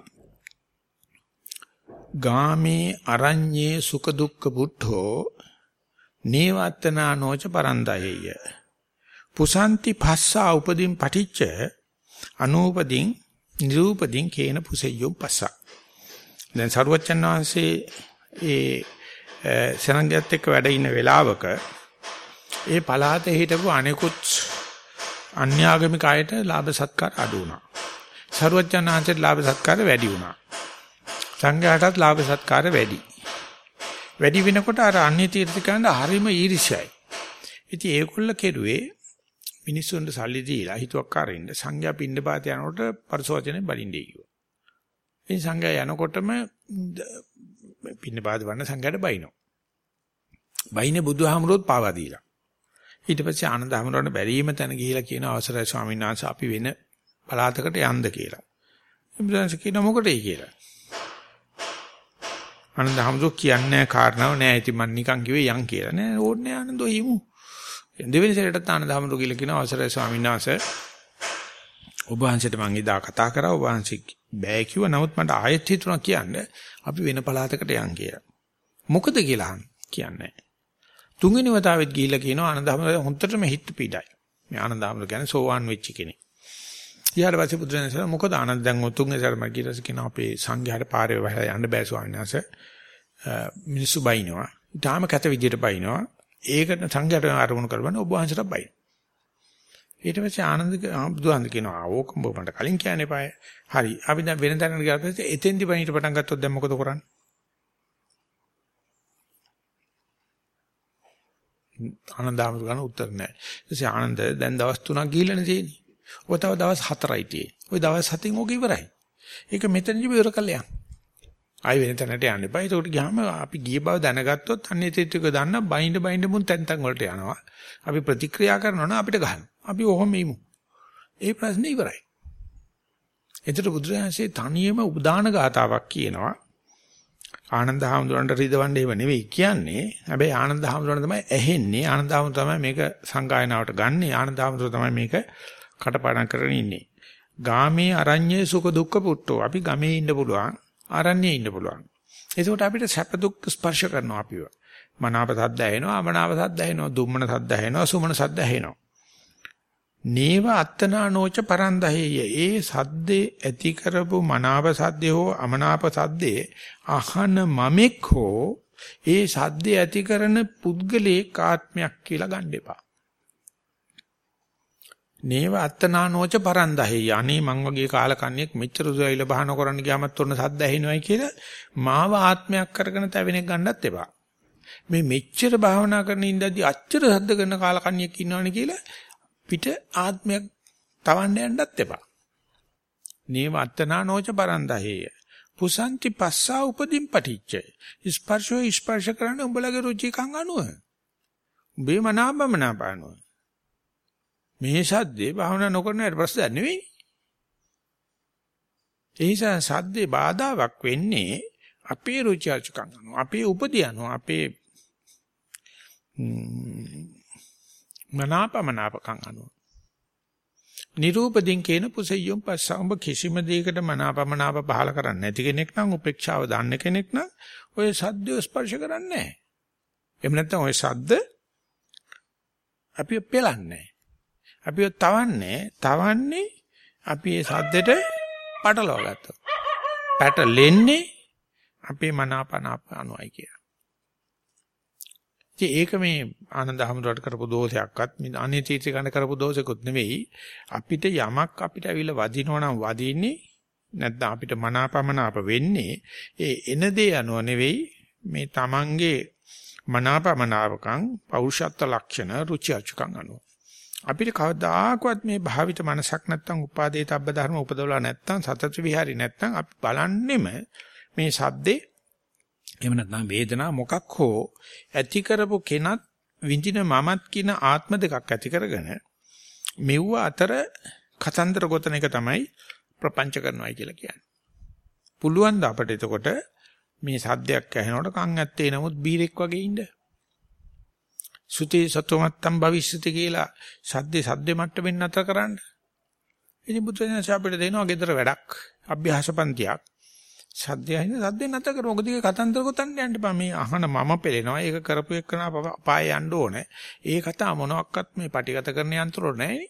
ගාමේ අරඤ්ඤේ සුඛ දුක්ඛ බුද්ධෝ නේවත්තනා නොච පරන්දයෙය පුසන්ති පස්සා උපදීන් පටිච්ච අනූපදීන් නිරූපදීන් කේන පුසෙය්‍යෝ පස්ස. දැන් සරුවච්චන් වහන්සේ ඒ සනංගයත් එක්ක වැඩ ඉන්න වෙලාවක ඒ පළාතේ හිටපු අනෙකුත් අන්‍යාගමික අයට ලාභ සත්කාර අඩු වුණා. සරුවච්චන් වහන්සේට ලාභ සත්කාර වැඩි වුණා. සංඝයාටත් ලාභ සත්කාර වැඩි. වැඩි වෙනකොට අර අන්‍ය තීර්ථකයන්ට හරිම ඊර්ෂ්‍යයි. ඉතින් ඒගොල්ල කෙරුවේ මිනිස්සුන්ට සල්ලි දීලා හිතුවක්කාරින්න සංඝයා පින්නපාත යනකොට පරිසෝචනේ බලින්නේ කිව්වා. ඉතින් සංඝයා යනකොටම පින්නපාත වන්න සංඝයාට බයිනෝ. බයිනේ බුදුහාමුදුරුවෝත් පාවා දීලා. ඊට පස්සේ ආනන්ද හැමෝටම බැරිම තැන ගිහිලා කියන අවසරයි ස්වාමීන් වහන්සේ අපි වෙන පළාතකට යන්න කියලා. බුදුන්ස කියන මොකටයි කියලා. ආනන්ද හැමදෝ කියන්නේ කාරණාව නෑ. ඉතින් මම නිකන් කිව්වේ යන් කියලා නෑ. ඕන්නේ ආනන්දෝ හිමු. දෙවෙනි සැරේටත් ආනන්ද හැමදෝ කියලා කියන අවසරයි ස්වාමීන් වහන්සේ. ඔබ වහන්සේට මම ඉදා කතා කරා ඔබ වහන්සේ බෑ කිව්වා. නමුත් මට ආයෙත් හිතුණා කියන්නේ අපි වෙන පළාතකට යන් කියලා. මොකද කියලා අහන්න කියන්නේ. තුන්වෙනි වතාවෙත් ගිහිල්ලා කියනවා ආනන්ද හැමදෝ හොන්දටම හිත පීඩයි. මේ ආනන්ද හැමදෝ කියන්නේ සෝවාන් වෙච්ච කෙනෙක්. ඊට පස්සේ බුදුරජාණන් මොකද ආනන්ද දැන් ඔතුන්ගේ සරම ගිරස් කියන අපේ සංඝයාට පාරේ වහලා යන්න බෑ ස්වාමීන් වහන්සේ. මිනිස්සු බයිනවා. ඊටාම කැත විදියට බයිනවා. ඒකට සංඝයාට අරමුණු කරවන්න ඔබ වහන්සේට බයි. ඊට පස්සේ ආනන්ද බුදුහන්ද කියනවා ඕක උඹ මට කලින් කියන්න එපාය. හරි. අපි දැන් වෙන තැනකට ගියාට පස්සේ එතෙන්දි බයින්ට පටන් ගත්තොත් දැන් මොකද කරන්නේ? ආනන්ද ආමතු ගන්න උත්තර නැහැ. ඊටසේ ආනන්ද දැන් දවස් 3ක් ගිහිල්ලානේ තියෙන්නේ. ඔය තව දවස් 4යි තියෙන්නේ. ඔය දවස් 7න් ඕක ඉවරයි. ඒක මෙතනදි ඉවර කළා යන්න. ආයි වෙන තැනට යන්න එපා. ඒකට ගියාම අපි ගිය බව දැනගත්තොත් අන්නේ තේත්තික දන්න බයින්ඩ බයින්ඩ මුන් තැන් තැන් වලට යනවා. අපි ප්‍රතික්‍රියා කරනවා නම් අපිට ගන්න. අපි ඔහොම ඉමු. ඒ ප්‍රශ්නේ ඉවරයි. එතකොට බුදුරජාණන්සේ තනියම උදාන ගාතාවක් කියනවා. ආනන්ද හැමදුරන්ට රිදවන්නේ ඒව නෙවෙයි කියන්නේ. හැබැයි ආනන්ද හැමදුරන් තමයි ඇහෙන්නේ. ආනන්ද හැමදුර තමයි මේක සංගායනාවට ගන්නෙ. ආනන්ද හැමදුර තමයි මේක කටපාඩම් කරගෙන ඉන්නේ. ගාමේ අරඤ්ඤේ සුඛ දුක්ඛ පුට්ටෝ. අපි ගමේ ඉන්න පුළුවන්. අරඤ්ඤේ ඉන්න පුළුවන්. ඒකෝට අපිට සැප දුක් ස්පර්ශ කරනවා අපිව. මනාප සද්ද ඇහෙනවා, අමනාප සද්ද ඇහෙනවා, දුම්මන සද්ද ඇහෙනවා, සුමන සද්ද ඇහෙනවා. නේව අත්තනා නෝච පරන්දහේය. ඒ සද්දේ ඇති කරපු මනාප සද්දේ හෝ අමනාප සද්දේ අහන මමෙක් හෝ ඒ සද්දේ ඇති කරන පුද්ගලයේ ආත්මයක් කියලා ගන්න එපා. නේව අත්තනානෝච පරන්දහේ යන්නේ මං වගේ කාලකන්ණියෙක් මෙච්චර සුවයිල බහන කරන්න ගියාමත් උන්න සද්ද ඇහෙනවයි කියලා මාව ආත්මයක් කරගෙන තැවෙනෙක් ගන්නත් එපා. මේ මෙච්චර භාවනා කරන ඉඳදී අච්චර සද්ද කරන කාලකන්ණියෙක් ඉන්නවනේ කියලා පිට ආත්මයක් තවන්න යන්නත් එපා. නේව අත්තනානෝච පරන්දහේ පුසන්ති පස්සා උපදීන් පටිච්ච ස්පර්ශෝ ස්පර්ශ කරන්නේ උඹලගේ රුචිකම් අනුව. උඹේ මනාපමනාප මේ සද්දේ භාවනා නොකරනට ප්‍රශ්නයක් නෙවෙයි. ඒ නිසා සද්දේ බාධාවක් වෙන්නේ අපේ රුචි අරුචිකම් අනුව, අපේ උපදී අනුව, අපේ මනාපමනාපකම් අනුව. නිරූපදින් කියන පුසෙයියොම් පස්සම්බ කිසිම දෙයකට මනාපමනාප පහල කරන්නේ නැති කෙනෙක් නම් උපේක්ෂාව දන්න කෙනෙක් නම් ඔය සද්දය ස්පර්ශ කරන්නේ නැහැ. එහෙම නැත්නම් ඔය සද්ද අපි පෙලන්නේ අපි තවන්නේ තවන්නේ අපි මේ සද්දෙට පටලවා ගත්තා. පැටලෙන්නේ අපේ මනාපනාප අනුයි කියලා. ඉතින් ඒක මේ ආනන්ද හැමදාට කරපු දෝෂයක්වත් මේ අනිතීති කන කරපු දෝෂෙකුත් නෙවෙයි. අපිට යමක් අපිට අවිල වදිනවා නම් වදින්නේ නැත්නම් අපිට මනාපමනාප වෙන්නේ ඒ එන දේ අනුව නෙවෙයි මේ Tamange මනාපමනාපකම් පෞරුෂත්ව ලක්ෂණ රුචි අචුකම් අනුව. අපිට කවදාකවත් මේ භාවිත මනසක් නැත්තම් උපාදේ තබ්බ ධර්ම උපදවලා නැත්තම් සතත විහාරි නැත්තම් අපි බලන්නෙම මේ සද්දේ එහෙම නැත්නම් වේදනා මොකක් හෝ ඇති කරපු කෙනත් විඳින මමත් කියන ආත්ම දෙකක් ඇති කරගෙන මෙව්ව අතර කතන්දර ගොතන එක තමයි ප්‍රපංච කරනවා කියලා කියන්නේ. පුළුවන් ද අපිට එතකොට මේ සද්දයක් ඇහෙනකොට කන් ඇත්තේ නමුත් බීරෙක් වගේ ඉන්න. සුතේ සතොමත්තම් භවිෂ්‍යති කියලා සද්දේ සද්දේ මට්ටමින් නැතර කරන්න. ඉතින් බුදුන් අපිට දෙනවා gedara වැඩක් අභ්‍යාසපන්තියක්. සද්දය හින සද්දේ නැතර කර මොකද ඒක කතන්දර ගොතන්න යන්න බෑ මේ අහන මම පෙලෙනවා ඒක කරපු එක්කන පාය යන්න ඕනේ. ඒ කතාව මොනවත් මේ පටිගත කරන යන්ත්‍ර නැහැ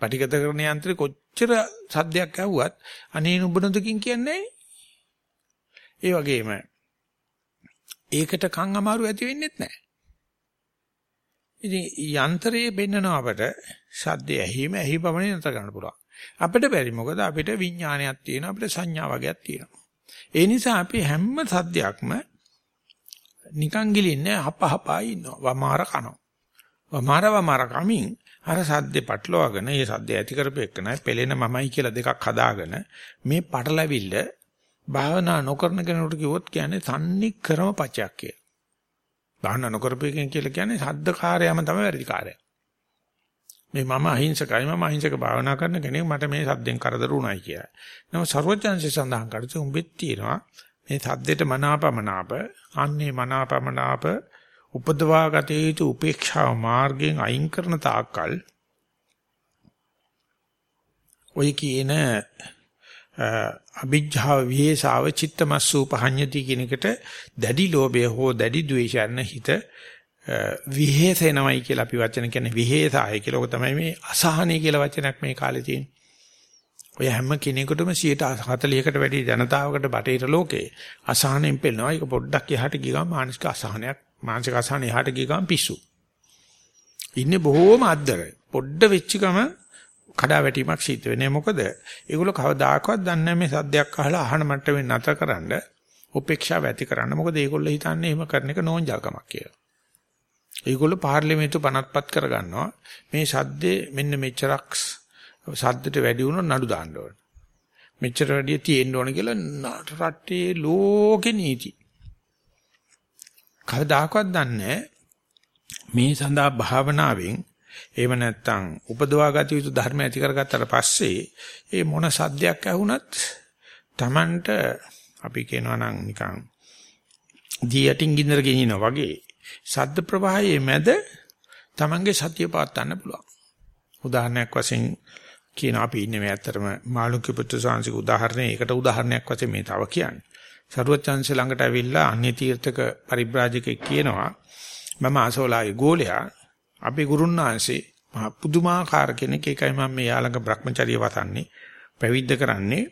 පටිගත කරන යන්ත්‍රේ කොච්චර සද්දයක් ඇහුවත් අනේ නුඹනදකින් කියන්නේ ඒ වගේම ඒකට කන් අමාරු ඇති වෙන්නේ නැහැ. ඉතින් යන්ත්‍රයේ බෙන්නන අපට ශබ්දය ඇහිම ඇහි පමණින් නතර කරන්න පුළුවන්. අපිට බැරි මොකද අපිට විඥානයක් තියෙනවා අපිට සංඥා වගේක් තියෙනවා. ඒ නිසා අපි හැම සද්දයක්ම නිකන් ගිලින්නේ හපහපා ඉන්නවා. වමාර කනවා. වමාර වමාර කමින් අර සද්දේ පටලවාගෙන ඒ සද්දේ ඇති කරපෙන්න පෙලෙන මමයි කියලා දෙකක් හදාගෙන මේ පටලැවිල්ල භාවනා නොකරන කෙනෙකුට කිව්වොත් කියන්නේ තන්නේ ක්‍රම පචයක් කියලා. භාවනා නොකරපෙකින් කියලා කියන්නේ සද්දකාරයම තමයි වැඩිකාරය. මේ මම අහිංසකයි මම අහිංසක භාවනා කරන කෙනෙක් මට මේ සද්දෙන් කරදර උනායි කියලා. නම ਸਰවඥාන්සේ සඳහන් කරද්දී උඹෙත් තියෙනවා මේ සද්දෙට මනාපමනාප අන්නේ මනාපමනාප උපදවාගත යුතු උපේක්ෂාව මාර්ගයෙන් අයින් කරන තාක්කල් ඔය කියන අභිජ්ජාව විහෙසාව චිත්තමස්සූ පහඤ්ඤති කියන එකට දැඩි ලෝභය හෝ දැඩි ද්වේෂයන් හිත විහෙසෙනවයි කියලා අපි වචන කියන්නේ විහෙසාය කියලා. ඔක තමයි මේ අසහනය කියලා වචනයක් මේ කාලේ තියෙන්නේ. ඔය හැම කෙනෙකුටම 140කට වැඩි ජනතාවකට බටේට ලෝකේ අසහනෙන් පෙළනවා. ඒක පොඩ්ඩක් එහාට ගියම මානසික අසහනයක් මානසික අසහන එහාට ගිය ගමන් පිස්සු. ඉන්නේ බොහෝම අද්දර. පොඩ්ඩ වෙච්ච ගම කඩා වැටීමක් සිද්ධ වෙන්නේ. මොකද ඒගොල්ලෝ කවදාකවත් දන්නේ මේ සද්දයක් අහලා අහන මට්ටමේ නැතකරනද උපේක්ෂාව ඇති කරන්න. මොකද ඒගොල්ලෝ හිතන්නේ එහෙම කරන එක නෝන්ජල්කමක් කියලා. ඒගොල්ලෝ පාර්ලිමේන්තු පනත්පත් කරගන්නවා. මේ සද්දේ මෙන්න මෙච්චරක් සද්දට වැඩි වුණොත් නඩු දාන්න ඕන. මෙච්චර වැඩි තියෙන්න ඕන කියලා රටේ ලෝකේ නීති. කවදාකවත් දන්නේ මේ සඳහා භාවනාවෙන් එහෙම නැත්නම් උපදවා ගත යුතු ධර්ම ඇති කරගත්තට පස්සේ ඒ මොන සද්දයක් ඇහුණත් Tamanට අපි කියනවා නම් නිකන් දී යටින් ගින්දර ගෙනිනවා වගේ සද්ද ප්‍රවාහයේ මැද Tamanගේ සතිය පාත්තන්න පුළුවන්. උදාහරණයක් වශයෙන් කියන අපි ඉන්නේ මේ ඇත්තටම මාළුක්‍ය පුත්‍ර සාංශික උදාහරණේ ඒකට උදාහරණයක් වශයෙන් මේ තව කියන්නේ. සරුවචාන්සේ ළඟට ඇවිල්ලා අන්‍ය තීර්ථක පරිබ්‍රාජකෙක් කියනවා මම අසෝලාගේ ගෝලයා අපේ ගුරුන්නාංශේ මහ පුදුමාකාර කෙනෙක් ඒකයි මම මේ යාළඟ Brahmacharya වතන්නේ පැවිද්ද කරන්නේ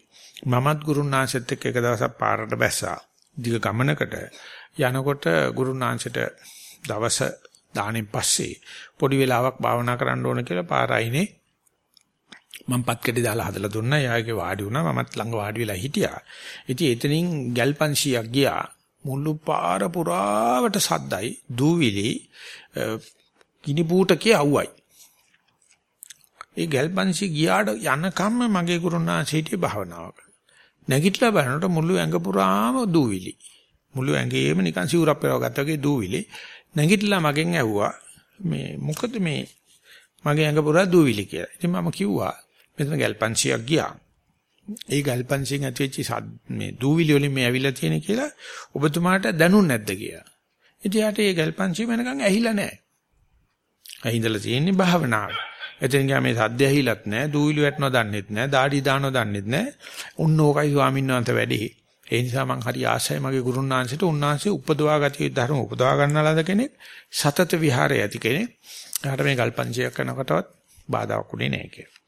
මමත් ගුරුන්නාංශෙත් එක්ක එක දවසක් පාරට බැස්සා දිග ගමනකට යනකොට ගුරුන්නාංශට දවස දාණයෙන් පස්සේ පොඩි වෙලාවක් භාවනා කරන්න ඕන කියලා පාරයිනේ මම පත්කඩේ දාලා හදලා දුන්නා. යාගේ වාඩි වුණා. මමත් ළඟ වාඩි වෙලා හිටියා. ඉතින් එතනින් ගල් 500ක් ගියා. මුළු පාර පුරාවට සද්දයි, දූවිලි, කිනි බූටකේ අවුවයි. ඒ ගල් 500 ගියාට යනකම්ම මගේ ගුරුනාථ හිටියේ භාවනාවක. නැගිටලා බලනකොට මුළු ඇඟ පුරාම දූවිලි. මුළු ඇඟේම නිකන් සිවුරක් පෙරව ගත්තා වගේ දූවිලි. නැගිටලා මගෙන් ඇහුවා මේ මොකද මේ මගේ ඇඟ පුරා දූවිලි කියලා. ඉතින් මම කිව්වා මෙතන ගල් 500ක් ගියා. ඒ ගල් 500න් ඇතිවෙච්ච මේ දූවිලි වලින් මේ ඇවිල්ලා තියෙන කියලා ඔබතුමාට දැනුන්නේ නැද්ද කියලා. ඉතින් යාට ඒ ගල් 500 වෙනකන් ඇහිලා නැහැ. ඇහිඳලා තියෙන්නේ භාවනාව. එතෙන් ගියා මේ සද්ද ඇහිලත් නැහැ, දූවිලි වැටෙනව දන්නෙත් නැහැ, দাঁඩි දානව දන්නෙත් නැහැ. උන්න ඕකයි ස්වාමීන් වහන්සේ වැඩි. ඒ නිසා මම හරි ආශයි මගේ ගුරුන්වහන්සේට උන්වහන්සේ උපදවා ගතිය ධර්ම උපදවා ගන්නලාද කෙනෙක් සතත විහාරය ඇති කෙනෙක්. එයාට මේ ගල්පංචියක් කරනකොටවත් බාධාක් උනේ නැහැ කියලා.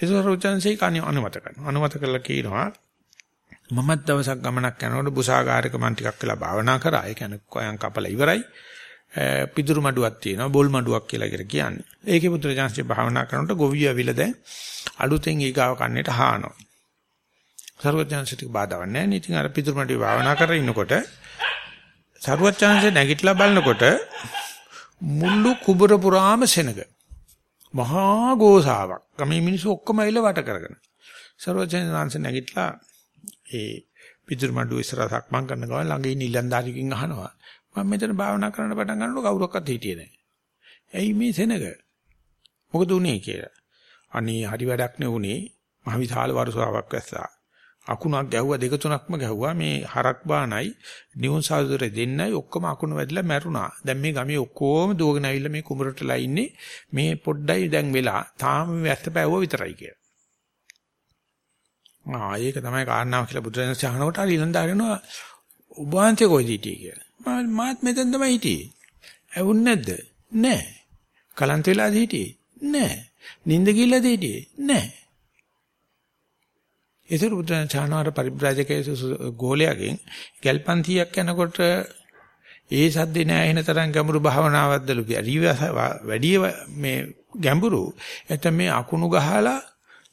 ඒක රුචන්සේ කණ අනුමත කරනවා. අනුමත කළා කියනවා මමත් දවසක් ගමනක් යනකොට බුසාගාරයක මම ටිකක් වෙලා භාවනා කරා. ඒ කියන්නේ කොයන් කපලා ඉවරයි. පිදුරු මඩුවක් තියෙනවා බෝල් මඩුවක් කියලා කියලා කියන්නේ. ඒකේ පුත්‍රජාන්සේ භාවනා කරනකොට ගොවිය ඇවිල්ලා දැන් අලුතෙන් ඊගාව කන්නේට හානවා. සර්වඥාන්සිට බාධාවක් නැහැ. නේ ඉතින් අර පිදුරු මඩුවේ භාවනා කරගෙන ඉන්නකොට සර්වඥාන්සේ නැගිටලා බලනකොට මුළු කුබර පුරාම සෙනග. මහා ගෝසාවක්. ගමේ මිනිස්සු ඔක්කොම ඇවිල්ලා වට කරගෙන. සර්වඥාන්සේ නැගිටලා ඒ පිටුරු මඩුව ඉස්සරහ සක්මන් කරන ගමන් ළඟ ඉන්න ඉලන්දාරිකින් අහනවා. මම මෙතන භාවනා කරන්න පටන් ගන්නකොට කවුරක්වත් හිටියේ නැහැ. ඇයි මේ සෙනග? මොකද උනේ කියලා. අනේ හරි වැඩක් නේ උනේ. මහ විශාල වරුසාවක් වැස්සා. අකුණක් ගැහුවා දෙක තුනක්ම ගැහුවා මේ හරක් බානයි නියුන් සාදුරේ දෙන්නයි ඔක්කොම අකුණ වැදිලා මැරුණා. දැන් මේ ගමේ ඔක්කොම දුවගෙන ආවිල්ලා මේ කුඹරටලා ඉන්නේ මේ පොඩ්ඩයි දැන් වෙලා තාම වැස්ස පැවුව විතරයි කියලා. ආ ඒක තමයි කාරණාව කියලා බුදුරජාණන් සහනකොට හරි ඉලන්දාගෙනවා ඔබ වහන්සේ කොයිද හිටියේ කියලා. මාත් මෙතෙන් තමයි හිටියේ. ඇවුන්නේ නැද්ද? නෑ. කලන්ත වෙලාද හිටියේ? නෑ. නිින්ද ගිල්ලද හිටියේ? නෑ. ඒතර බුදුන් චානාර පරිබ්‍රාජකයේ ගෝලයාගෙන් ගල්පන්තියක් යනකොට ඒ සද්දේ නෑ එන තරම් ගැඹුරු භාවනාවක්දලු කියලා. වැඩි මේ ගැඹුරු. එතන මේ අකුණු ගහලා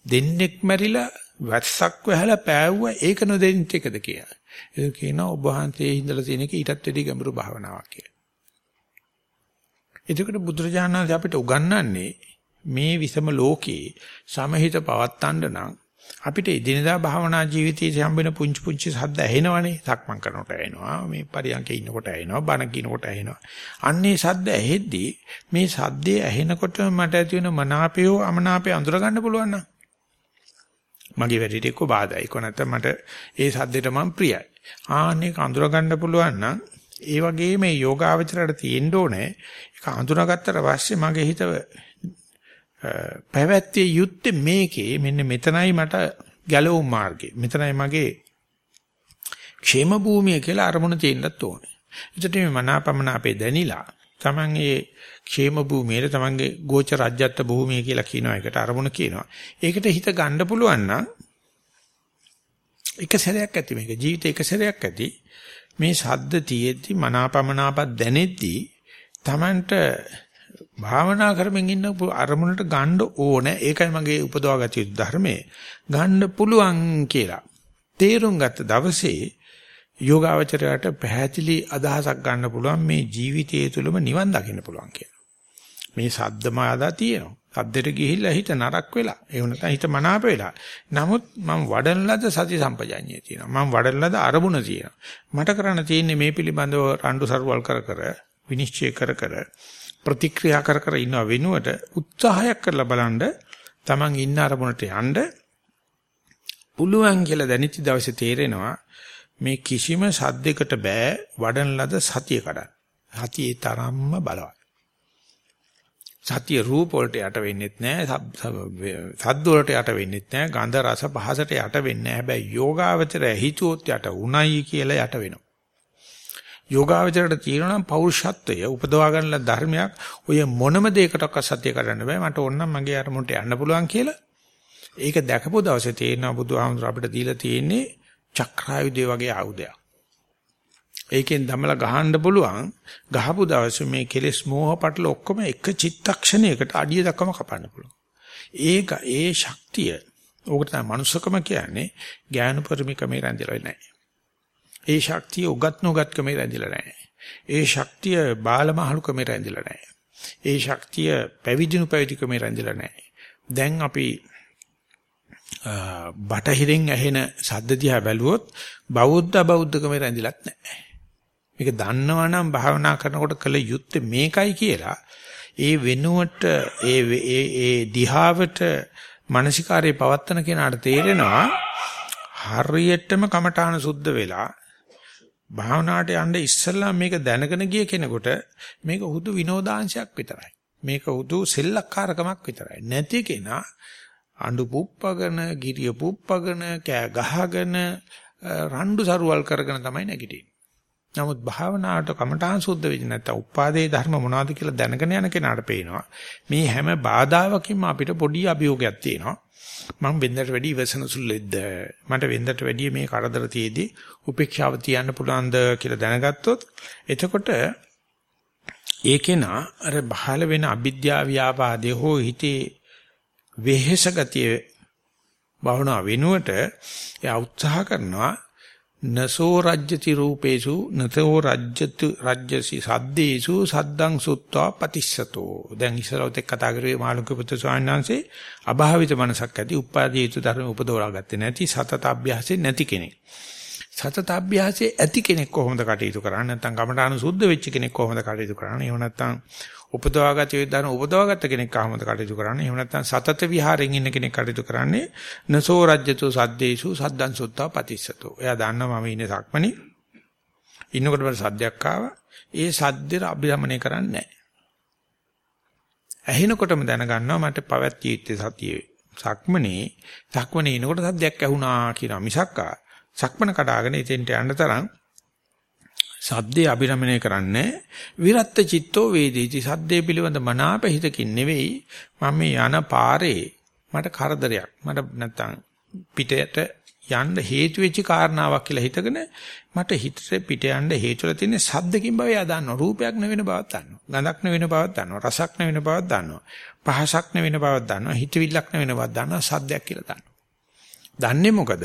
දෙන්නෙක් මැරිලා වැස්සක් වැහලා පෑවුවා ඒක නොදෙන්නෙත් එකද කියලා. ඒක කියනවා ඔබ වහන්සේ හිඳලා තියෙන එක ඊටත් වැඩි ගැඹුරු භාවනාවක් කියලා. එතකොට බුදුරජාණන් අපිට උගන්වන්නේ මේ විසම ලෝකේ සමහිත පවත්තන්න නම් අපිට එදිනදා භාවනා ජීවිතයේ හම්බෙන පුංචි පුංචි ශබ්ද ඇහෙනවනේ. සක්මන් කරනකොට ඇහෙනවා, මේ පරියන්කේ ඉන්නකොට ඇහෙනවා, බණ කියනකොට ඇහෙනවා. අන්නේ ශබ්ද ඇහෙද්දී මේ ශබ්දේ ඇහෙනකොට මට ඇති වෙන මනාපයෝ අමනාපය අඳුර ගන්න පුළුවන් නම් මගේ වැඩේට එක්ක බාධායි. කො නැත්නම් මට ඒ සද්දෙට මම ප්‍රියයි. ආන්නේ අඳුර ගන්න පුළුවන් නම් ඒ වගේ මේ යෝගාවචරයට තියෙන්න ඕනේ. ඒක අඳුරගත්තට පස්සේ මගේ හිත පැවැත්තිය යුත්තේ මේකේ මෙන්න මෙතනයි මට ගැලවුම් මාර්ගය. මෙතනයි මගේ ക്ഷേම භූමිය කියලා අරමුණ තියෙන්නත් ඕනේ. එතකොට මේ මනාපමන අපේ දැනිලා Taman ඒ ക്ഷേම භූමියේ Tamanගේ ගෝච රාජ්‍යත්ව භූමිය කියලා කියනවා එකට අරමුණ කියනවා. ඒකට හිත ගන්න පුළුවන් නම් එක සැරයක් ඇති මේක. ජීවිතේ එක සැරයක් ඇති. මේ ශබ්ද තියෙද්දි මනාපමනාපක් දැනෙද්දි Tamanට භාවනා කරමින් ඉන්න අරමුණට ගන්න ඕනේ. ඒකයි මගේ උපදවාගත යුතු ධර්මයේ. ගන්න පුළුවන් කියලා. තේරුම් ගත්ත දවසේ යෝගාවචරයට පැහැදිලි අදහසක් ගන්න පුළුවන් මේ ජීවිතයේ තුලම නිවන් දකින්න පුළුවන් කියලා. මේ සද්ද මාදා තියෙනවා. සද්දෙට ගිහිල්ලා හිත නරක් වෙලා. ඒ වුණත් හිත මනාප වෙලා. නමුත් මම වඩන ලද සති සම්පජාඤ්ඤය තියෙනවා. මම වඩන ලද අරමුණ තියෙනවා. මට කරන්න තියෙන්නේ මේ පිළිබඳව රණ්ඩු සරුවල් කර කර විනිශ්චය කර කර ප්‍රතික්‍රියා කර කර ඉන්න වෙනුවට උත්සාහයක් කරලා බලන්න Taman ඉන්න අරමුණට යන්න පුළුවන් කියලා දැනෙච්ච දවසේ තේරෙනවා මේ කිසිම සද්දයකට බෑ වඩන ලද සතිය කඩන්න. සතියේ තරම්ම බලවත්. සතිය රූප වලට යට වෙන්නෙත් නෑ සද්ද වලට යට වෙන්නෙත් නෑ ගන්ධ රස පහසට යට වෙන්නේ නෑ. හැබැයි යෝගාවචරය හිතුවොත් යට උණයි කියලා යට වෙනවා. යෝගාවචරයට තියෙනවා නම් පෞරුෂත්වය උපදවා ගන්න ධර්මයක්. ඔය මොනම දෙයකටවත් සත්‍ය කරන්න බෑ. මට ඕන නම් මගේ අරමුණට යන්න පුළුවන් කියලා. ඒක දැකපු දවසේ තේරෙනවා බුදුහාමුදුර අපිට දීලා තියෙන්නේ චක්‍රායුධය වගේ ආයුධයක්. ඒකෙන් දමලා ගහන්න පුළුවන් ගහපු දවසේ මේ කෙලෙස් මෝහ පටල ඔක්කොම එක චිත්තක්ෂණයකට අඩිය දක්වම කපන්න පුළුවන්. ඒක ඒ ශක්තිය ඕකට තමයි මනුස්සකම කියන්නේ ඥාන පරිමිකමේ රැඳිලා නැහැ. ඒ ශක්තිය උගත් නොගත්කමේ රැඳිලා නැහැ. ඒ ශක්තිය බාලමහලුකමේ රැඳිලා නැහැ. ඒ ශක්තිය පැවිදිණු පැවිදිකමේ රැඳිලා නැහැ. දැන් අපි බටහිරින් ඇහෙන සද්ද දිහා බැලුවොත් බෞද්ධ බෞද්ධකම රැඳිලත් නැහැ. මේක දන්නවනම් භාවනා කරනකොට කළ යුත්තේ මේකයි කියලා ඒ වෙනුවට ඒ ඒ ඒ දිහාවට මානසිකාරයේ පවත්තන කෙනාට තේරෙනවා හරියටම කමඨාන සුද්ධ වෙලා භාවනාවට යන්න ඉස්සෙල්ලා මේක දැනගෙන ගිය කෙනෙකුට මේක හුදු විනෝදාංශයක් විතරයි. මේක හුදු සෙල්ලක්කාරකමක් විතරයි. නැති කෙනා අඬු පුප්පගෙන, ගිරිය පුප්පගෙන, කෑ ගහගෙන රණ්ඩු සරුවල් කරගෙන තමයි නැගිටින්නේ. නමුත් භාවනාවට කමඨාන් සුද්ධ වෙන්නේ නැත්නම් උපාදේ ධර්ම මොනවද කියලා දැනගෙන යන කෙනාට පේනවා. මේ හැම බාධාවකින්ම අපිට පොඩි අභියෝගයක් තියෙනවා. මම වෙන්දට වැඩි ඉවසන සුළුෙද්ද මට වෙන්දට වැඩි මේ කරදර තියේදී උපේක්ෂාව තියන්න පුළුවන්ද කියලා දැනගත්තොත් එතකොට ඒකේනා අර බහල වෙන අවිද්‍යාව ව්‍යාපාදේ හෝ හිතේ වෙහෙස ගතිය භවනා වෙනුවට එයා උත්සාහ කරනවා නසෝ රජ්‍යති රූපේසු නතෝ රජ්‍යතු රජ්‍යසි සද්දේසු සද්දං සුත්වා පතිස්සතෝ. දැන් ඉස්සරහට කතා කරුවේ මාළුක පුත්‍ර ස්වාමීන් වහන්සේ අභාවිත මනසක් ඇති උපාදී යුතු ධර්ම උපදෝරා ගත්තේ නැති සතත අභ්‍යාසෙ නැති කෙනෙක්. සතත අභ්‍යාසයේ ඇති කෙනෙක් කොහොමද කටයුතු කරන්නේ? නැත්නම් කමඨාන සුද්ධ වෙච්ච කෙනෙක් කොහොමද කටයුතු කරන්නේ? එහෙම නැත්නම් උපදවාගත යුද්ධන උපදවාගත්ත කෙනෙක් ආවමද කටයුතු කරන්නේ? එහෙම නැත්නම් සතත විහාරයෙන් ඉන්න කෙනෙක් කටයුතු කරන්නේ? නසෝ රජ්‍යතු සද්දේසු සද්දං සුත්තා පතිස්සතෝ. එයා දන්නවා මම ඉන්නේ සක්මණි. ඉන්නකොට මට සද්දයක් ආවා. ඒ සද්දෙට අභිරමණය කරන්නේ නැහැ. ඇහෙනකොටම දැනගන්නවා මට පවත්‍ය යුත්තේ සතියේ සක්මනේ සක්මනේ ඉනකොට සද්දයක් ඇහුණා කියලා මිසක්කා සක්මන කඩාගෙන ඉතින්ට යන්න තරම් සද්දේ අභිරමණය කරන්නේ විරත්ත චිත්තෝ වේදේති. සද්දේ පිළිබඳ මනාප හිතකින් නෙවෙයි මම මේ යන පාරේ මට කරදරයක්. මට නැත්තම් පිටයට යන්න හේතු වෙච්ච කාරණාවක් කියලා හිතගෙන මට හිතේ පිට යන්න හේතුල තියෙන සද්දකින් බව එයා දන්නවා. රූපයක් නෙවෙන බවක් දන්නවා. ගඳක් නෙවෙන බවක් දන්නවා. රසක් නෙවෙන බවක් දන්නවා. පහසක් නෙවෙන බවක් දන්නවා. හිතවිල්ලක් නෙවෙන බවක් දන්නවා. සද්දයක් කියලා දන්නවා. දන්නේ මොකද?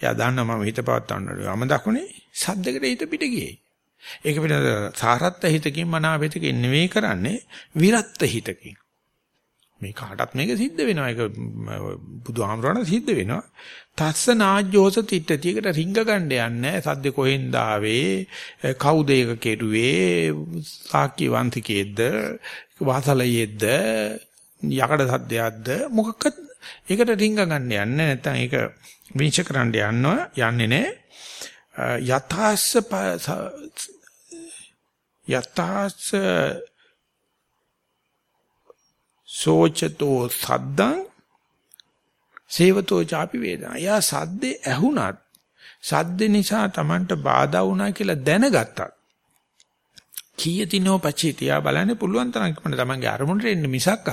එයා දන්නවා මම හිත පවත්වන්න ඕනේ. වම දකුණේ සද්දකට හිත පිට ගියේ. ඒක පිළිබඳ සාරත්ත හිතකින් මනාපෙතකින් නෙවෙයි කරන්නේ විරත්ත හිතකින්. මේ කාටත් මේක සිද්ධ වෙනවා. ඒක බුදුහාමරණ සිද්ධ වෙනවා. තස්ස නාජ්ජෝස තිට්ඨතියකට රිංග ගන්න යන්නේ සද්ද කොහෙන්ද ආවේ කවුද ඒක කෙරුවේ සාක්‍ය වන්තිකේද්ද වාසලයේද්ද යකඩ සද්දයක්ද මොකක්ද ඒකට රිංග ගන්න යන්නේ නැත්නම් ඒක විනිශ්චය කරන්න යනවා යන්නේ නැහැ. යථාස්ස යථාස්ස සෝචතෝ සද්දං සේවතෝ ചാපි වේදනා. යා සද්දේ ඇහුණත් සද්ද නිසා Tamanට බාධා වුණා කියලා දැනගත්තත් කීයතිනෝ පචිතියා බලන්න පුළුවන් තරම් ඉක්මනට තමන්ගේ අරමුණට එන්න මිසක්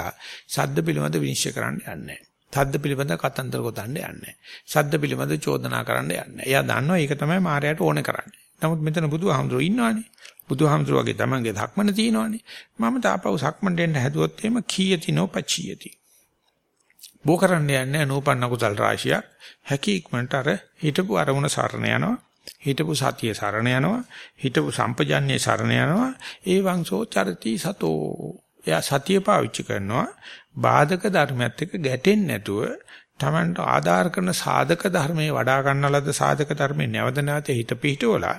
සද්ද පිළිබඳ විනිශ්චය කරන්න යන්නේ නැහැ. සද්ද පිළිබඳ කතන්දර ගොතන්න යන්නේ නැහැ. සද්ද පිළිබඳ චෝදනා කරන්න යන්නේ නැහැ. එයා දන්නවා ඒක තමයි මායයට ඕනේ කරන්නේ. නමුත් මෙතන බුදුහාමුදුරුවෝ ඉන්නවානේ. බුදුහාමුදුරුවෝ වගේ තමන්ගේ ධක්මන තියෙනවානේ. මම තාපව සක්මන් දෙන්න හැදුවොත් එහෙම කීයතිනෝ පචියති. බෝ කරන්න යන්නේ නූපන්න කුසල් රාශියක්. හැකි ඉක්මනට අර හිටපු අරමුණ සරණ යනවා. හිටපු සතිය සරණ යනවා හිටපු සම්පජන්ණේ සරණ යනවා ඒ වංශෝ චරති සතෝ එයා සතිය පාවිච්චි කරනවා බාධක ධර්මයත් එක්ක ගැටෙන්නේ නැතුව Tamanට ආධාර කරන සාධක ධර්මයේ වඩා ගන්නලද සාධක ධර්මයේ නැවත නැවත හිත පිහිටවලා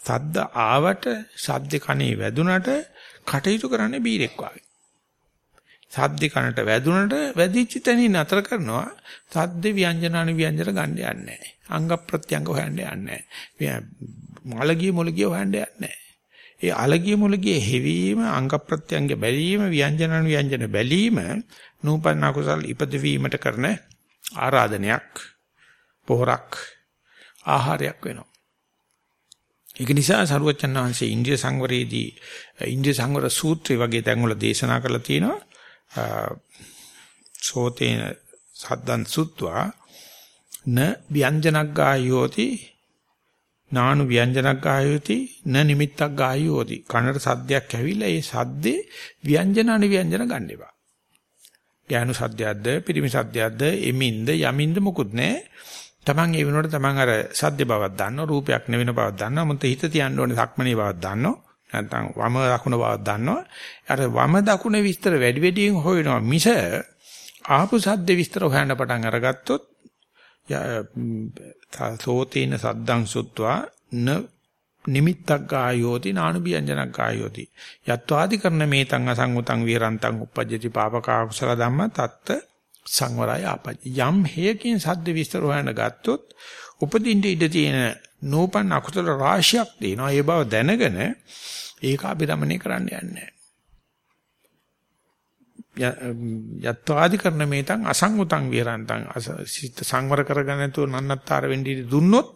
සද්ද ආවට සද්ද කනේ වැදුනට කටයුතු කරන්නේ බීරෙක් වගේ සද්ද කනට වැදුනට වැදිච්ච තැනින් නතර කරනවා සද්ද ව්‍යංජන අනු ව්‍යංජන ගන්න යන්නේ නැහැ. අංග ප්‍රත්‍යංග හොයන්න යන්නේ නැහැ. මලගිය මොලගිය හොයන්න යන්නේ නැහැ. ඒ අලගිය මොලගිය හැවීම අංග ප්‍රත්‍යංග බැලීම ව්‍යංජන අනු ව්‍යංජන බැලීම නූපන්න කුසල් ඉපදවීමට කරන ආරාධනයක් පොහොරක් ආහාරයක් වෙනවා. ඒක නිසා සරුවචන් වහන්සේ ඉන්ද්‍රිය සංවරයේදී ඉන්ද්‍රිය සංවර සූත්‍රය වගේ තැන්වල දේශනා කරලා තියෙනවා. සෝතේන සද්දන් සුත්වා න ව්‍යංජනක් ගායෝති නානු ව්‍යංජනක් ගායෝති න නිමිත්තක් ගායෝති කනට සද්දයක් ඇවිල්ලා ඒ සද්දේ ව්‍යංජන අනිව්‍යංජන ගන්න එපා. ඥානු සද්දයක්ද පිරිමි සද්දයක්ද එමින්ද යමින්ද මොකුත් නැහැ. Taman ඒ වෙනකොට Taman අර සද්ද බවක් දන්නවා රූපයක් නෙවෙන බවක් දන්නවා මුන්ට හිත තියන්න ඕනේ සක්මනේ බවක් දන්නවා නැත්නම් වම දකුණ බවක් දන්නවා. අර වම දකුණ විස්තර වැඩි වැඩියෙන් හොයනවා මිස ආපු සද්ද විස්තර හොයන්න පටන් අරගත්තොත් සෝතේන සද්දං සුත්වා න නිමිත්තක් ගායෝති නානුභියංජනක් ගායෝති. යත්වාදි කරන මේතං අසංගතං විරන්තං uppajjati papaka kusala dhamma tatta සංවරය ආපජ්ජ යම් හේකින් සද්ද විස්තර හොයන්න ගත්තොත් උපදින්න ඉඩ තියෙන නූපන් අකුසල රාශියක් තියෙනවා. ඒ බව දැනගෙන ඒක අභිරමණය කරන්න යන්නේ. යත්වාදි කරන මේතන් අසංගතං විහරන්තං. සිත සංවර කරගෙන නැතුව නන්නත්තර වෙන්නේ දුන්නොත්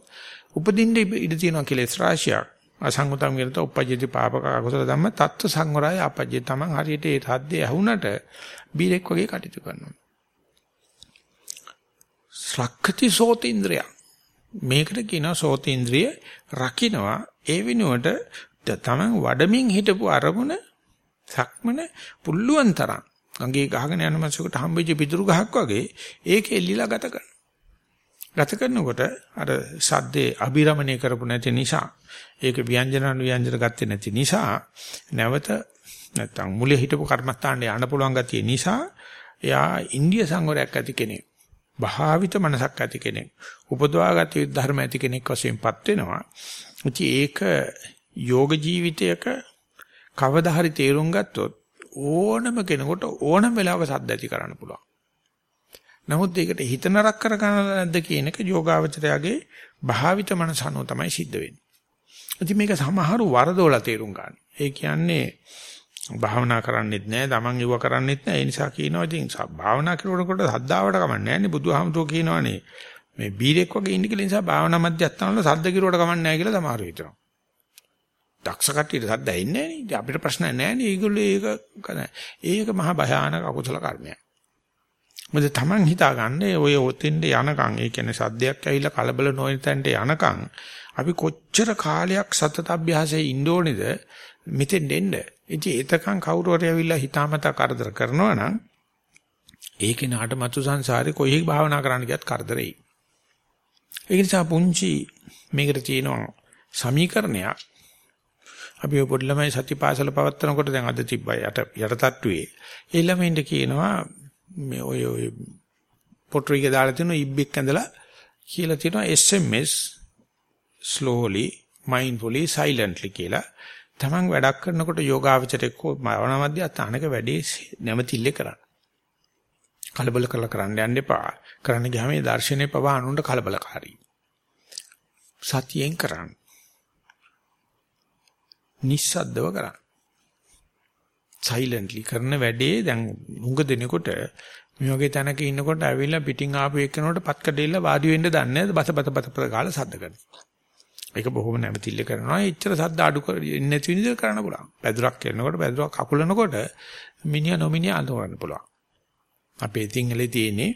උපදින්න ඉඩ තියෙනවා කෙලෙස් රාශියක්. අසංගතං විරත උපජ්ජති පාපක අකුසල ධම්ම තත්ත්ව සංවරය අපජ්ජේ තමන් හරියට ඒ සද්දේ ඇහුණට බීරෙක් වගේ කටයුතු කරනවා. ශ්‍රක්ඛති සෝතේන්ද්‍රය. මේකට කියනවා සෝතේන්ද්‍රිය රකින්නවා. ඒ වෙනුවට තමන් වඩමින් හිටපු අරමුණ සක්මන පුල්ලුවන් තරම් ගඟේ ගහගෙන යන මනසකට හම්බෙච්ච පිටුරු ගහක් වගේ ඒක එල්ලිලා ගත කරනවා. ගත කරනකොට අර සද්දේ අභිරමණය කරපු නැති නිසා ඒක ව්‍යංජන ව්‍යංජන ගත්තේ නැති නිසා නැවත නැත්තම් මුලේ හිටපු කර්මස්ථානයේ යන්න පුළුවන් ගතිය නිසා එයා ඉන්දිය සංවරයක් ඇති කෙනෙක්. භාවිත මනසක් ඇති කෙනෙක්. උපදවාගත යුතු ධර්ම ඇති කෙනෙක් වශයෙන්පත් වෙනවා. ඉතින් ඒක යෝග ජීවිතයක කවදා හරි තේරුම් ගත්තොත් ඕනම කෙනෙකුට ඕනම වෙලාවක සද්ද ඇති කරන්න පුළුවන්. නමුත් ඒකට හිත නරක කරගන්න නැද්ද කියන එක යෝගාවචරයාගේ භාවිත මනස අනුව තමයි සිද්ධ වෙන්නේ. ඉතින් මේක සමහරු වරදෝලා තේරුම් ගන්න. ඒ කියන්නේ භාවනා කරන්නෙත් නැහැ, Taman ඉව කරන්නෙත් නැහැ. ඒ නිසා කියනවා ඉතින් භාවනා කරනකොට සද්දාවට කමන්නේ නැහැ නේ. බුදුහාමුදුරුවෝ කියනවානේ මේ බීරෙක් වගේ ඉන්න කියලා නිසා භාවනා මධ්‍යස්ථානවල සද්ද කිරුවට කමන්නේ නැහැ කියලා සමහරව හිතනවා. දක්ෂ කට්ටියට සද්ද ඇන්නේ නැහැ නේ. අපිට ප්‍රශ්න නැහැ නේ. ඒගොල්ලෝ ඒක ඒක මහා භයානක අකුසල කර්මයක්. මොකද Taman හිතාගන්නේ ඔය ඔතෙන්ට යනකම් ඒ කියන්නේ සද්දයක් ඇවිල්ලා කලබල නොවන තැනට යනකම් අපි කොච්චර කාලයක් සතත අභ්‍යාසයේ ඉන්න ඕනේද මෙතෙන් දෙන්න. ඉතින් එතකන් කවුරු හරි ඇවිල්ලා හිතාමතා කරදර කරනවා නම් ඒකේ නාට මතු සංසාරේ කොහේ භාවනා කරන්න ගියත් කරදරෙයි. ඒ නිසා පුංචි මේකට තියෙනවා සමීකරණයක් අපි ඔය පොඩි ළමයි සතිපාසල පවත්වනකොට දැන් අද තිබ්බා යට යට තට්ටුවේ. ඒ ළමයින්ට කියනවා මේ ඔය ඔය පොට්‍රික දාලා තියෙන ඉබ්බෙක් ඇඳලා කියලා තියෙනවා SMS slowly mindfully silently කියලා. Taman වැඩක් කරනකොට යෝගාවචරයේ භාවනා මධ්‍යස්ථානක වැඩේ නැවතිල්ලේ කරන්න. කලබල කරලා කරන්න යන්න එපා. කරන්න ගියාම මේ දර්ශනේ පවා අනුන්ට කලබලකාරී. සතියෙන් කරන්න. නිස්සද්දව කරන්න. සයිලන්ට්ලි කරන වැඩේ දැන් උඟ දෙනකොට මේ වගේ තැනක ඉන්නකොට ඇවිල්ලා පිටින් ආපු එක්කනට පත් කඩේලා වාඩි වෙන්න දන්නේ නැහැ බස බත බත බත ගාලා සද්ද කරනවා. ඒක බොහොම නැවතිල්ල කරනවා. එච්චර සද්ද අඩු කරන්නේ නැති විදිහට කරන්න පුළුවන්. පැදුරක් කරනකොට පැදුරක් අකුලනකොට මිනිහා නොමිනියා අඳවන්න පුළුවන්. අපේ තිංගලේ තියෙන්නේ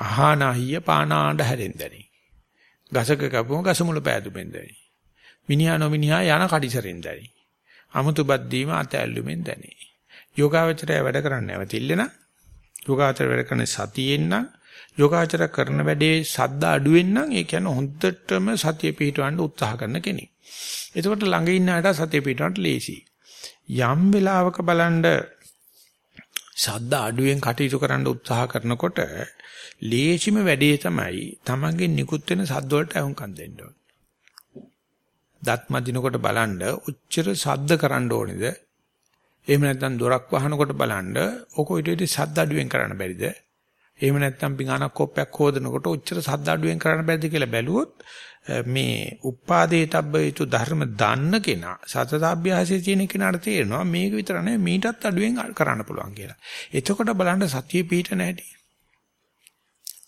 අහානාහිය පානාණ්ඩ හැරෙන්දනි. ගසක කපුම ගස මුල පෑදුමෙන් දැනි. මිනිහා නොමිනිහා යන කඩිසරෙන් දැනි. අමුතු බද්දීම අතැල්ලුමෙන් දැනි. යෝගාවචරය වැඩ කරන්නේ නැවතිල්ල නම් යෝගාචර වැඩ කරන සතියෙන් නම් යෝගාචර කරන වැඩේ සද්ද අඩුවෙන් නම් ඒ කියන්නේ හොඳටම සතිය පිටවන්න උත්සාහ කරන කෙනෙක්. එතකොට ළඟ ඉන්න අයට සතිය පිටවන්න ලේසි. යම් වෙලාවක බලන්න සද්ද අඩුවෙන් කටයුතු කරන්න උත්සාහ කරනකොට ලේසිම වැඩේ තමයි තමන්ගේ නිකුත් වෙන සද්ද වලට අහුම්කම් දෙන්න ඕන. දත් මදිනකොට බලන්න උච්චර සද්ද කරන්න ඕනේද? එහෙම නැත්නම් දොරක් වහනකොට බලන්න ඔක ඊට වඩා සද්ද අඩුවෙන් කරන්න බැරිද? එහෙම නැත්නම් පිඟානක් කොප්පයක් හොදනකොට ඔච්චර සද්ද අඩුවෙන් කරන්න බැරිද කියලා බැලුවොත් මේ උපාදේතබ්බ යුතු ධර්ම දන්න කෙනා සතතාභ්‍යාසයේ තියෙන කෙනාට තේරෙනවා මේක විතර නෙවෙයි මීටත් අඩුවෙන් කරන්න පුළුවන් කියලා. එතකොට බලන්න සතිය පිට නැහැටි.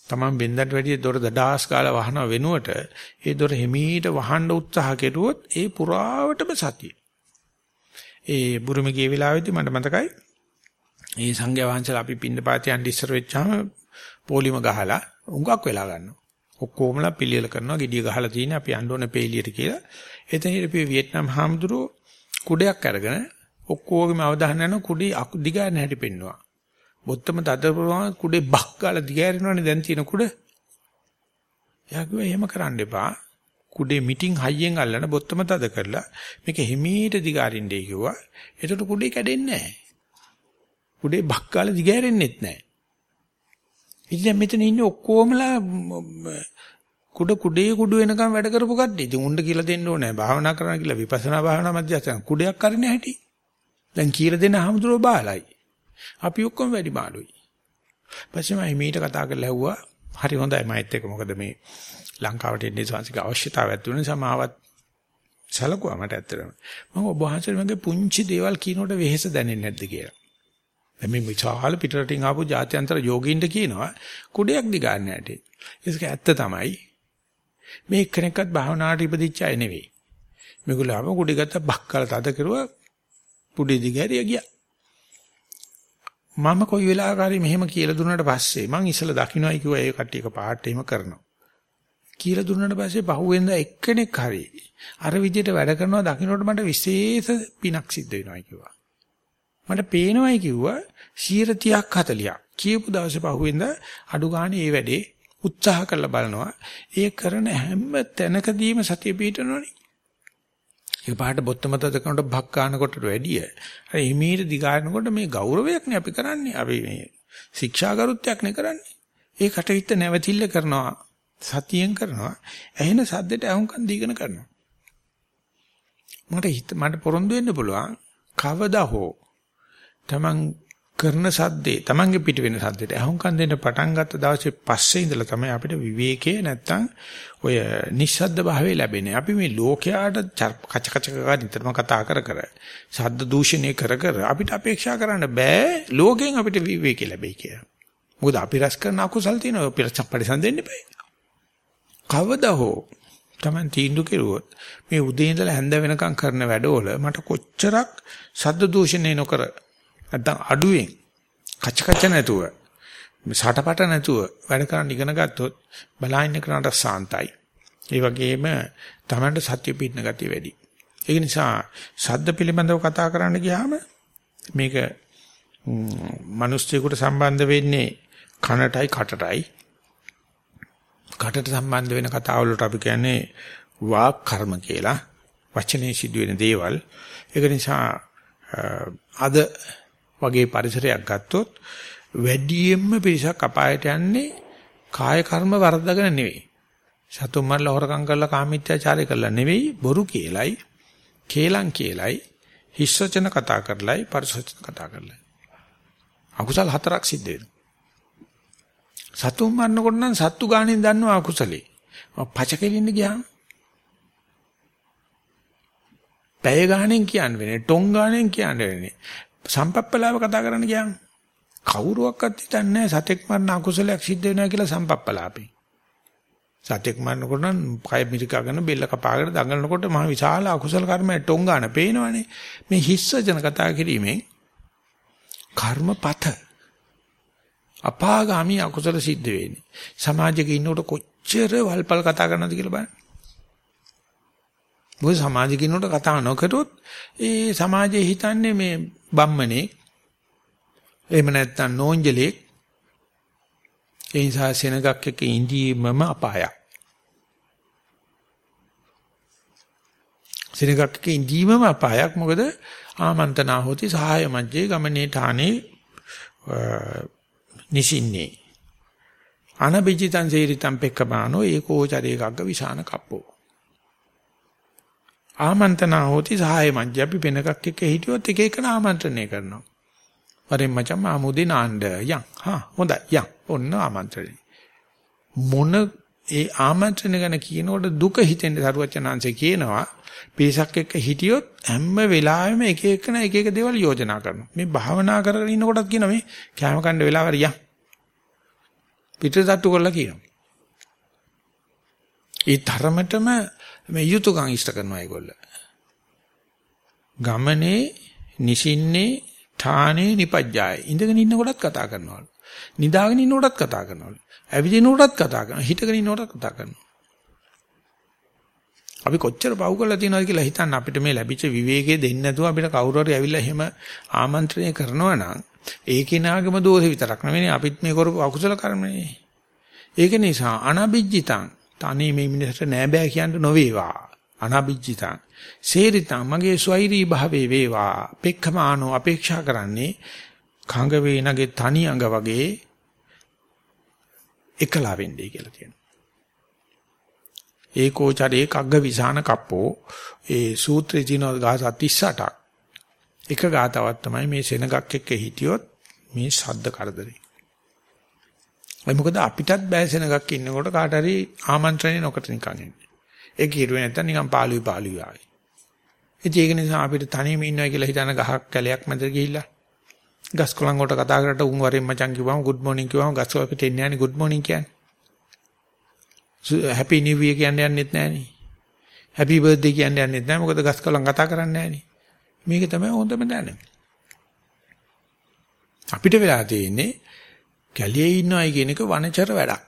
තමන් බෙන්දට වැඩිය දොර දඩාස් කාලා වහන වෙනුවට ඒ දොර හිමීට වහන්න උත්සාහ කෙරුවොත් ඒ පුරාවටම සතිය. ඒ බුරුමේ ගිය වෙලාවේදී මට මතකයි මේ සංඝයා වහන්සේලා අපි පින්න පාතේ යන්න ඉස්සර වෙච්චාම පොලිම ගහලා උඟක් වෙලා ගන්නවා. ඔක්කොමලා පිළියෙල කරනවා gediya ගහලා තියෙන අපි යන්න ඕනේ පෙළියට කියලා. එතන හිටපු වියට්නාම් හාමුදුරුවෝ කුඩයක් අරගෙන ඔක්කොගේම අවධානය යන කුඩේ දිගාරන හැටි පෙන්නවා. බොත්තම තදපුරම කුඩේ බක් ගාලා දිගාරිනවනේ දැන් තියෙන කුඩ. එයා කිව්වා එහෙම කරන්න එපා. කුඩේ මිටින් හයියෙන් අල්ලන බොත්තම තද කරලා මේක හිමීට දිගාරින්නේ කිව්වා. එතකොට කුඩේ කැඩෙන්නේ නැහැ. කුඩේ බක් ගාලා දිගාරෙන්නෙත් නැහැ. ඉතින් මෙතන ඉන්නේ ඔක්කොමලා කුඩ කුඩේ කුඩු වෙනකම් වැඩ කරපු කට්ටිය. ඉතින් උණ්ඩ කියලා දෙන්න ඕනේ. භාවනා කරන්න කියලා විපස්සනා භාවනා මැදයන් කුඩයක් කරන්නේ හැටි. දැන් කියලා දෙන හැමදෙරෝ බාලයි. අපි ඔක්කොම වැඩි මාළුයි. පස්සේ මම මීට කතා කරලා ඇහුවා. හරි හොඳයි මයිත් එක මොකද මේ ලංකාවට එන්නේ සංසික අවශ්‍යතාවයක් තිබුණ නිසා මාවත් සැලකුවා මට ඇත්තටම. මම ඔබ වහන්සේට මගේ පුංචි දේවල් කියනකොට වෙහෙස දැනෙන්නේ නැද්ද කියලා. දැන් මේ විශාල පිටරටින් ආපු ජාත්‍යන්තර යෝගීන්ට කියනවා කුඩයක් දිගන්න ඇටි. ඒක ඇත්ත තමයි. මේ කෙනෙක්වත් භාවනාවට ඉපදිච්ච අය නෙවෙයි. මේගොල්ලෝ ආව කුඩි ගත්ත බක්කල තද කරුවා පුඩි දිගහැරිය ගියා. මම කොයි වෙලාවක හරි මෙහෙම කියලා දුන්නාට පස්සේ මං ඉස්සලා දකින්නයි කිව්වා ඒ කට්ටියක පාට එහෙම කරනවා. කියලා දුන්නාට පස්සේ පහුවෙන්ද එක්කෙනෙක් හරි අර විදිහට වැඩ කරනවා දකින්නට මට විශේෂ පිනක් සිද්ධ වෙනවා කිව්වා. මට පේනවයි කිව්වා 130ක් 40ක් කියපු දවසේ පහුවෙන්ද අඩු ගානේ මේ වැඩේ උත්සාහ කරලා බලනවා. ඒ කරන හැම තැනකදීම සතිය පිටනෝනේ. ඒ පාට බොත්තම තද කරනකොට භක් ගන්නකොට වැඩිය. අර හිමීට දිගාරනකොට මේ ගෞරවයක් නේ අපි කරන්නේ. අපි මේ ශික්ෂාගරුත්වයක් නේ කරන්නේ. ඒ කටවිත්ත නැවතිල්ල කරනවා. සතියෙන් කරනවා. ඇහෙන සද්දෙට අහුම්කම් දීගෙන කරනවා. මට හිත මට පොරොන්දු වෙන්න පුළුවන්. කවදා හෝ Taman කරන සද්දේ Tamanගේ පිට වෙන සද්දෙට අහුම්කම් දෙන්න පටන් ගත්ත දවසේ පස්සේ ඉඳලා තමයි අපිට විවේකයේ නැත්තම් ඔය නිස්සද්ද භාවය ලැබෙන්නේ. අපි මේ ලෝකයාට කච කච කච නිතරම කතා කර කර ශබ්ද දූෂණය කර කර අපිට අපේක්ෂා කරන්න බෑ ලෝකෙන් අපිට විවේකී ලැබෙයි කියලා. මොකද අපි රැස් කරන අකුසල් තියෙනවා. අපි චප්පඩිසන් දෙන්න බෑ. කවදා හෝ Taman තීන්දුව කෙරුවොත් මේ උදේ ඉඳලා හැන්ද වෙනකම් කරන වැඩවල මට කොච්චරක් ශබ්ද දූෂණය නොකර නැත්තම් අඩුවෙන් කච කච නැතුව සටපට නැතුව වැඩ කරන්න ඉගෙන ගත්තොත් බලහින්න කරනට සාන්තයි. ඒ වගේම Tamanට සත්‍ය පිටන ගතිය වැඩි. ඒ නිසා ශබ්ද පිළිබඳව කතා කරන්න ගියාම මේක මිනිස්සුෙකුට සම්බන්ධ වෙන්නේ කනටයි කටටයි. කටට සම්බන්ධ වෙන කතාවලට අපි කියන්නේ වාක් කර්ම කියලා. වචනේ සිදුවෙන දේවල්. ඒක නිසා අද වගේ පරිසරයක් ගත්තොත් වැඩියෙන්ම පිරිසක් අපායට යන්නේ කාය කර්ම වර්ධගෙන නෙවෙයි. සතුන් මරලා හොරකම් කරලා කාමීත්‍යාචාරය කරලා නෙවෙයි බොරු කියලයි, කේලම් කියලයි, හිස්සචන කතා කරලයි, පරිසචන කතා කරලයි. අකුසල් හතරක් සිද්ධ වෙනවා. සතුන් මරනකොට නම් සත්තු ගානෙන් දන්නවා අකුසලේ. පච කෙලින්න ගියාම පැය ගානෙන් කියන්න වෙන්නේ, ටොං ගානෙන් කියන්න වෙන්නේ. සම්පප්පලාව කතා කරන්න ගියාම කවුරුවක්වත් හිතන්නේ නැහැ සතෙක් මරන අකුසලයක් සිද්ධ වෙනවා කියලා සම්පප්පලාපේ. සතෙක් මරනකොට නම් කය මිරිකාගෙන බෙල්ල කපාගෙන දඟලනකොට මහ විශාල අකුසල කර්මයක් ටොං ගන්න පේනවනේ. මේ හිස්සජන කතා කිරීමෙන් කර්මපත අපාගාමී අකුසල සිද්ධ වෙන්නේ. සමාජයක ඉන්නකොට කොච්චර වල්පල් කතා කරනවද කියලා බලන්න. මොකද සමාජයක ඉන්නකොට කතා නොකරොත් ඒ සමාජයේ හිතන්නේ මේ බම්මනේ. එහෙම නැත්නම් නෝන්ජලෙක් ඒ නිසා සෙනගක් එක්ක ඉඳීමම අපායක්. සෙනගක් එක්ක ඉඳීමම අපායක්. මොකද ආමන්ත්‍රණා හොති සහාය මජ්ජේ ගමනේ ඨානේ නිසින්නේ. අනබිජිතං සේරිතං පෙක්කමානෝ ඒකෝචරේකග්ග විසාන කප්පෝ. ආමන්ත්‍රණා හොති සහාය මජ්ජ. අපි වෙනකක් එක්ක හිටියොත් එක එක ආමන්ත්‍රණය කරනවා. වරෙන් මචං ආමුදේ නාන්න යන් හා හොඳයි. යන් ඔන්න ආමන්ත්‍රණය. මොන ඒ ආමන්ත්‍රණ ගැන කියනකොට දුක හිතෙන්න? සරුවචනාංශේ කියනවා පිරිසක් එක්ක හිටියොත් හැම වෙලාවෙම එක එකන එක එක දේවල් යෝජනා කරනවා. මේ භාවනා කරගෙන ඉන්නකොටත් කියනවා මේ කැම කණ්ඩ වෙලාව හරියක්. පිටසට්ටු කරලා කියනවා. ඒ තරමටම මේ යුතුයකම් ඉෂ්ට කරනවා ඒගොල්ල. ගමනේ නිසින්නේ ථානේ නිපජ්ජාය. ඉඳගෙන ඉන්නකොටත් කතා කරනවලු. නිදාගෙන ඉන්නකොටත් කතා කරනවලු. ඇවිදිනකොටත් කතා කරනවා. හිටගෙන ඉන්නකොටත් කතා කරනවා. අපි කොච්චර පව් කරලා තියෙනවද කියලා හිතන්න අපිට මේ ලැබිච්ච විවේකයේ දෙන්නේ නැතුව අපිට කවුරු හරි ඇවිල්ලා එහෙම ආමන්ත්‍රණය කරනවා නම් ඒ කෙනාගේම දෝෂ විතරක් නෙවෙයි අපිත් මේ කරපු අකුසල කර්මනේ. ඒක නිසා අනබිජ්ජිතං තනි මේ මිනිහට නෑ බෑ කියන්න නොවේවා. අනබිජ්ජිතං සේරිතං මගේ ස්වෛරී භාවේ වේවා. පෙක්ඛමානෝ අපේක්ෂා කරන්නේ කංග වේනගේ තනි අඟ වගේ එකලා වෙන්නේ කියලා කියනවා. ඒකෝචරේ කග්ග විසාන කප්පෝ ඒ සූත්‍රයේ තියෙන ගාස 38ක් එක ගාතාවක් තමයි මේ සෙනගක් එක්ක හිටියොත් මේ ශබ්ද කරදරේ. ඒ මොකද අපිටත් බෑ සෙනගක් ඉන්නකොට කාට හරි ආමන්ත්‍රණය නොකට නිකන් ඉන්නේ. ඒක හිරුවේ නැත්තම් නිකන් පාළුයි පාළුයි ආයි. ඉතින් ඒක නිසා අපිට තනියම ඉන්නවා කියලා හිතන ගහක් කැලයක් මැද ගිහිල්ලා ගස් කොළන් වලට කතා කරලා උන් වරෙන් මචං කිව්වම good morning කිව්වම ගස් වල පිට එන්නේ නැහැ good morning කියන්නේ. හැපි නිව් ඉයර් කියන්න යන්නෙත් නෑනේ. හැපි බර්ත්ඩේ කියන්න යන්නෙත් නෑ මොකද ගස් කලන් කතා කරන්නේ නෑනේ. මේක තමයි හොඳම දැන. අපිට වෙලා තියෙන්නේ කැලියේ ඉන්නවයි කියන එක වනචර වැඩක්.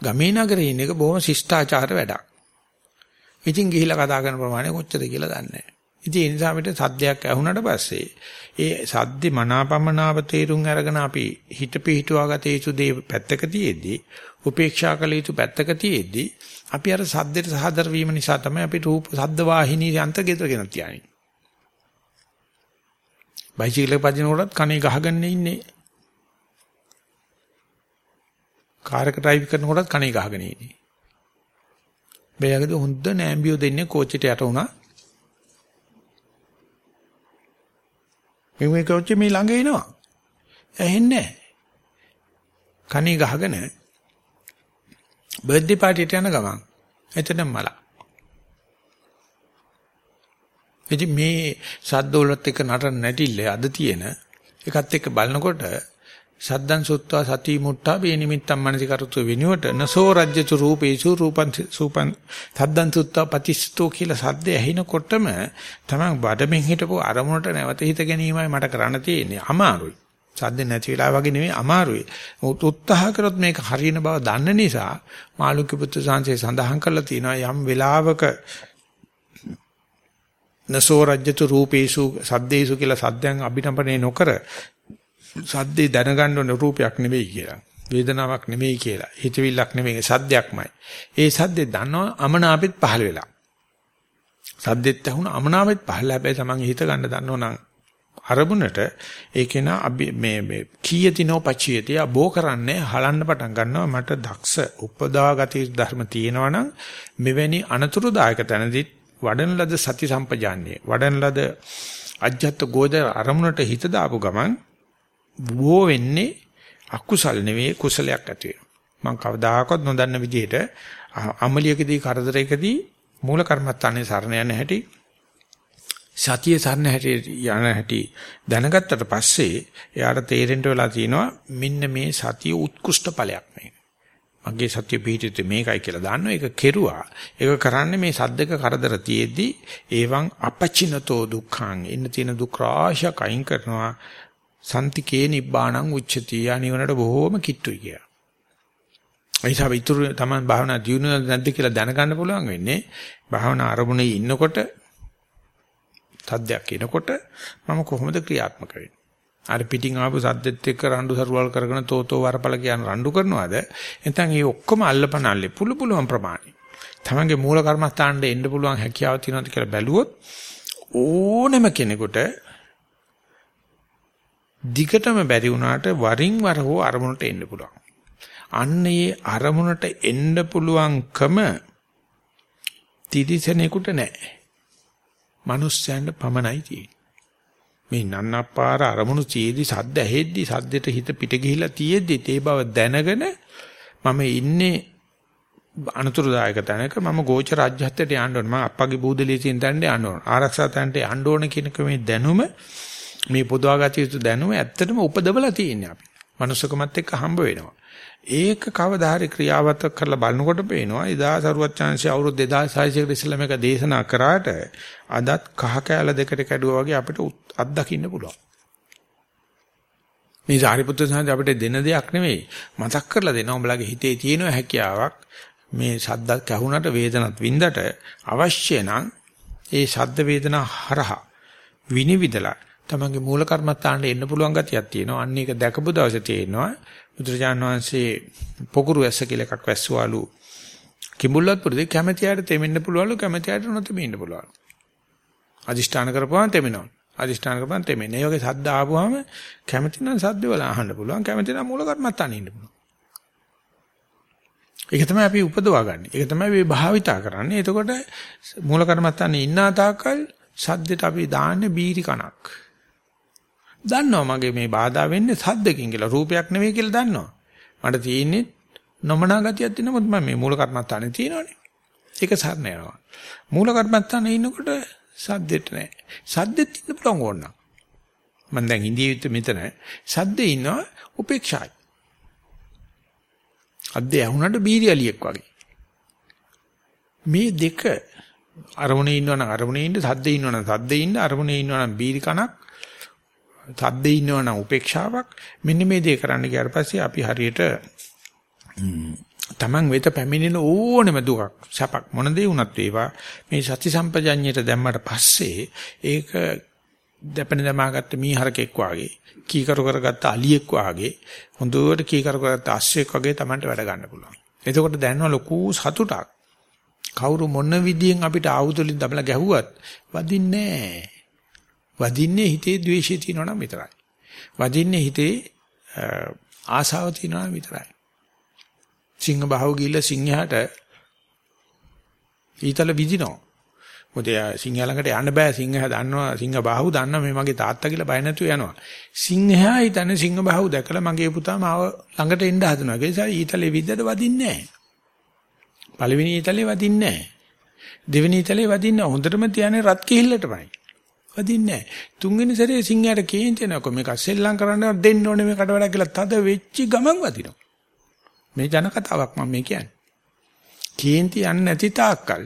ගමේ නගරේ ඉන්න එක බොහොම ශිෂ්ටාචාර වැඩක්. ඉතින් ගිහිලා කතා කරන ප්‍රමාණය කොච්චරද කියලා දන්නේ නැහැ. ඉතින් ඒ නිසා අපිට සද්දයක් ඇහුණාට පස්සේ ඒ සද්දේ මනාපමනාව තේරුම් අරගෙන අපි හිත පිහිටුවා ගත යුතු දේ පැත්තක තියේදී උපේක්ෂා කළ යුතු පැත්තක තියේදී අපි අර සද්දෙට සහදර වීම නිසා තමයි අපි රූප සද්ද වාහිනී යන්ත්‍ර ගෙදරගෙන තියන්නේ. බයිසිකල් පදිනකොටත් කනේ ගහගෙන ඉන්නේ. කාර් එක ඩ්‍රයිව් කරනකොටත් කනේ ගහගෙන ඉන්නේ. බෑගද හොඳ නෑම්බියෝ දෙන්නේ කෝච්චියට යට වුණා. මේ කෝච්චි මේ ළඟ එනවා. ඇහෙන්නේ නැහැ. කනේ ගහගෙන බර්ත්ඩේ පාටියට යන ගමන් එතන මල. ඉතින් මේ සද්දවලත් එක්ක නටන නැටිල්ල අද තියෙන එකත් එක්ක බලනකොට සද්දන් සුත්වා සති මුට්ටා වේ නිමිත්තම් මනසිකරතු වෙනුවට නසෝ රජ්‍යතු රූපේසු රූපං සූපං සද්දන් සුත්වා පතිස්සතෝ කියලා සද්ද ඇහෙනකොටම තමයි බඩමින් හිටපු අරමුණට නැවත හිත ගැනීමයි මට කරන්න තියෙන්නේ අමාරුයි සද්ද නැති වෙලා වගේ නෙමෙයි අමාරුයි. උත්සාහ කරොත් මේක හරියන බව දන්න නිසා මාළුක්‍ය පුත්‍ර සාංශේ සඳහන් කරලා තියෙනවා යම් වෙලාවක නසෝ රජ්‍යතු රූපේසු සද්දේසු කියලා සද්දයන් අභිනපනේ නොකර සද්දේ දැනගන්න ඕන රූපයක් නෙවෙයි කියලා. වේදනාවක් නෙවෙයි කියලා. හිතවිල්ලක් නෙවෙයි සද්දයක්මයි. ඒ සද්දේ දන්නව අමනාපෙත් පහළ වෙලා. සද්දෙත් ඇහුණ අමනාපෙත් පහළ හැබැයි තමන් හිත ගන්න දන්නව නම් අරමුණට ඒකේන මේ මේ කීයතිනෝ පචියති අබෝ කරන්නේ හලන්න පටන් ගන්නවා මට දක්ෂ උපදාගති ධර්ම තියෙනවා නම් මෙවැනි අනතුරුදායක තැනදී වඩන ලද සති සම්පජාන්නේ වඩන ලද අජ්ජත් ගෝද අරමුණට හිත දාපු ගමන් බෝ වෙන්නේ අකුසල් නෙවෙයි කුසලයක් ඇති වෙනවා. මම කවදාකවත් නොදන්න විදිහට අමලියකදී කරදරයකදී මූල කර්මත්තානේ සරණ යන හැටි සතියේ සරණ හැටි යන හැටි දැනගත්තට පස්සේ එයාට තේරෙන්න වෙලා තියෙනවා මෙන්න මේ සතිය උත්කෘෂ්ඨ ඵලයක් මේ. මගේ සතිය පිහිටිతే මේකයි කියලා දාන්න ඒක කෙරුවා. ඒක කරන්නේ මේ සද්දක කරදර තියේදී ඒවන් අපචිනතෝ දුක්ඛං ඉන්න තියෙන දුක් රාශියක් අයින් කරනවා. සන්තිකේ නිබ්බාණං උච්චති. අනිවනට බොහෝම කිට්ටුයි කියලා. ඒසාව ඉතුරු තමයි භාවනා දියුණුව නැද්ද කියලා දැනගන්න පුළුවන් වෙන්නේ භාවනා අරමුණේ ඉන්නකොට සද්දයක් එනකොට මම කොහොමද ක්‍රියාත්මක වෙන්නේ අර පිටින් ආපු සද්දෙත් එක්ක රණ්ඩු සරුවල් කරගෙන තෝතෝ වරපල කියන රණ්ඩු කරනවාද නැත්නම් මේ ඔක්කොම අල්ලපන අල්ලේ පුළු පුළුවන් ප්‍රමාණය තමන්ගේ මූල කර්මස්ථානෙට එන්න පුළුවන් හැකියාව තියෙනවද කියලා බැලුවොත් ඕනෙම කෙනෙකුට දිගටම බැරි වුණාට වරින් වර හෝ අරමුණට එන්න පුළුවන් අන්න ඒ අරමුණට එන්න පුළුවන්කම තිරිසනෙකුට නැහැ. මිනිස්යන්ට පමණයි තියෙන්නේ. මේ නන්නපාර අරමුණු තියේදි සද්ද ඇහෙද්දි සද්දෙට හිත පිට ගිහිලා තියෙද්දි ඒ බව දැනගෙන මම ඉන්නේ අනතුරුදායක තැනක මම ගෝච රාජ්‍යහත්යට යන්න ඕන මම අප්පගේ බූදලිය තියෙන තැනට යන්න ඕන ආරක්ෂා තැනට යන්න ඕන කියන මේ දැනුම මේ පොදවාගත යුතු දැනුම ඇත්තටම උපදවලා තියෙන්නේ අපි. මනුස්සකමත් එක්ක හම්බ වෙනවා. ඒක කවදා හරි ක්‍රියාවත් කරලා බලනකොට පේනවා එදා සරුවත් chance අවුරුදු 2600 කට ඉස්සෙල්ලා මේක දේශනා කරාට අදත් කහ කැල දෙකට කැඩුවා වගේ අපිට අත්දකින්න පුළුවන්. මේ සාරිපුත්‍ර සාන්ති අපිට දෙන දෙයක් නෙවෙයි මතක් කරලා දෙනවා උඹලගේ හිතේ තියෙන හැකියාවක් මේ ශබ්ද කැහුණට වේදනත් වින්දට අවශ්‍ය නම් ඒ ශබ්ද වේදනා හරහා විනිවිදලා තමන්ගේ මූල කර්මත්තාන්ට එන්න පුළුවන් ගතියක් තියෙනවා. අන්න ඒක දැකපු දවසේ තේරෙනවා බුදුරජාණන් වහන්සේ පොකුරු ඇස්ස කියලා එකක් වැස්සුවාලු. කිඹුල්ලත් පුරුදේ කැමැතියට තෙමෙන්න පුළුවන්ලු කැමැතියට නොතෙමෙන්න පුළුවන්. අදිෂ්ඨාන කරපුවාම තෙමෙනවා. අදිෂ්ඨාන කරපුවාම තෙමෙන්නේ. ඒ වගේ සද්ද ආපුවාම කැමැති නම් සද්ද වල අහන්න පුළුවන්. කැමැති නම් මූල කර්මත්තාන ඉන්න පුළුවන්. ඒක තමයි අපි උපදවා ගන්න. ඒක තමයි මේ භාවිතා කරන්නේ. එතකොට මූල කර්මත්තානේ ඉන්න තාකල් සද්දෙට අපි දාන්නේ බීරි කණක්. දන්නවා මගේ මේ බාධා වෙන්නේ සද්දකින් කියලා රූපයක් නෙවෙයි කියලා දන්නවා. මට තියෙන්නේ නොමනා ගතියක් තියෙනමුත් මම මේ මූල කර්මත්තානේ තියෙනවනේ. ඒක සරණ යනවා. මූල කර්මත්තානේ ඉන්නකොට සද්දෙට නෑ. සද්දෙත් ඉන්න පුළුවන් ඕනනම්. මම දැන් ඉන්දිය යුත්තේ මෙතන සද්දේ ඉන්නවා උපේක්ෂායි. අද්දේ ඇහුනට බීරියලියෙක් වගේ. මේ දෙක අරමුණේ ඉන්නවනම් අරමුණේ ඉන්න සද්දේ ඉන්නවනම් සද්දේ ඉන්න අරමුණේ ඉන්නවනම් බීරි කණක් සද්දේ ඉන්නවනම් උපේක්ෂාවක් මෙන්න මේ දේ කරන්න ගියාට පස්සේ අපි හරියට තමන් වෙත පැමිණෙන ඕනෙම දුකක් සැපක් මොන දේ වුණත් වේවා මේ සති සම්පජඤ්ඤයට දැම්මට පස්සේ ඒක දැපෙන දමාගත්ත මීහරකෙක් වාගේ කීකරු කරගත්ත අලියෙක් වාගේ හොඳට කීකරු කරගත්ත අස්සෙක් වගේ Tamanට වැඩ ගන්න පුළුවන්. එතකොට දැනන ලොකු සතුටක්. කවුරු මොන විදියෙන් අපිට ආයුධලින් දමලා ගැහුවත් වදින්නේ නැහැ. වදින්නේ හිතේ ද්වේෂය තියෙනවා නම් විතරයි. වදින්නේ හිතේ ආසාව තියෙනවා නම් විතරයි. සිංහ බහව ගිහිල්ලා සිංහයාට ඊතල විදිනවා. මොකද සිංහයා ළඟට යන්න බෑ සිංහයා දන්නවා සිංහ බාහුව දන්නවා මේ මගේ තාත්තා කියලා බය නැතුව යනවා. සිංහයා හිතන්නේ සිංහ බාහුව දැකලා මගේ පුතා මාව ළඟට එන්න හදනවා. ඒ නිසා ඊතලේ විද්දට වදින්නේ නැහැ. පළවෙනි ඊතලේ වදින්නේ නැහැ. දෙවෙනි ඊතලේ වදින්නේ හොඳටම තියන්නේ රත් කිහිල්ලටමයි. වදින්නේ නැහැ. තුන්වෙනි සැරේ සිංහයාට කේන්ති නකො මේක සෙල්ලම් කරන්න දෙන්න ඕනේ මේකට වැඩක් කියලා තද වෙච්චි ගමන් වදිනවා. මේ ජන කතාවක් මම මේ කියන්නේ. කේන්ති යන්නේ නැති තාක්කල්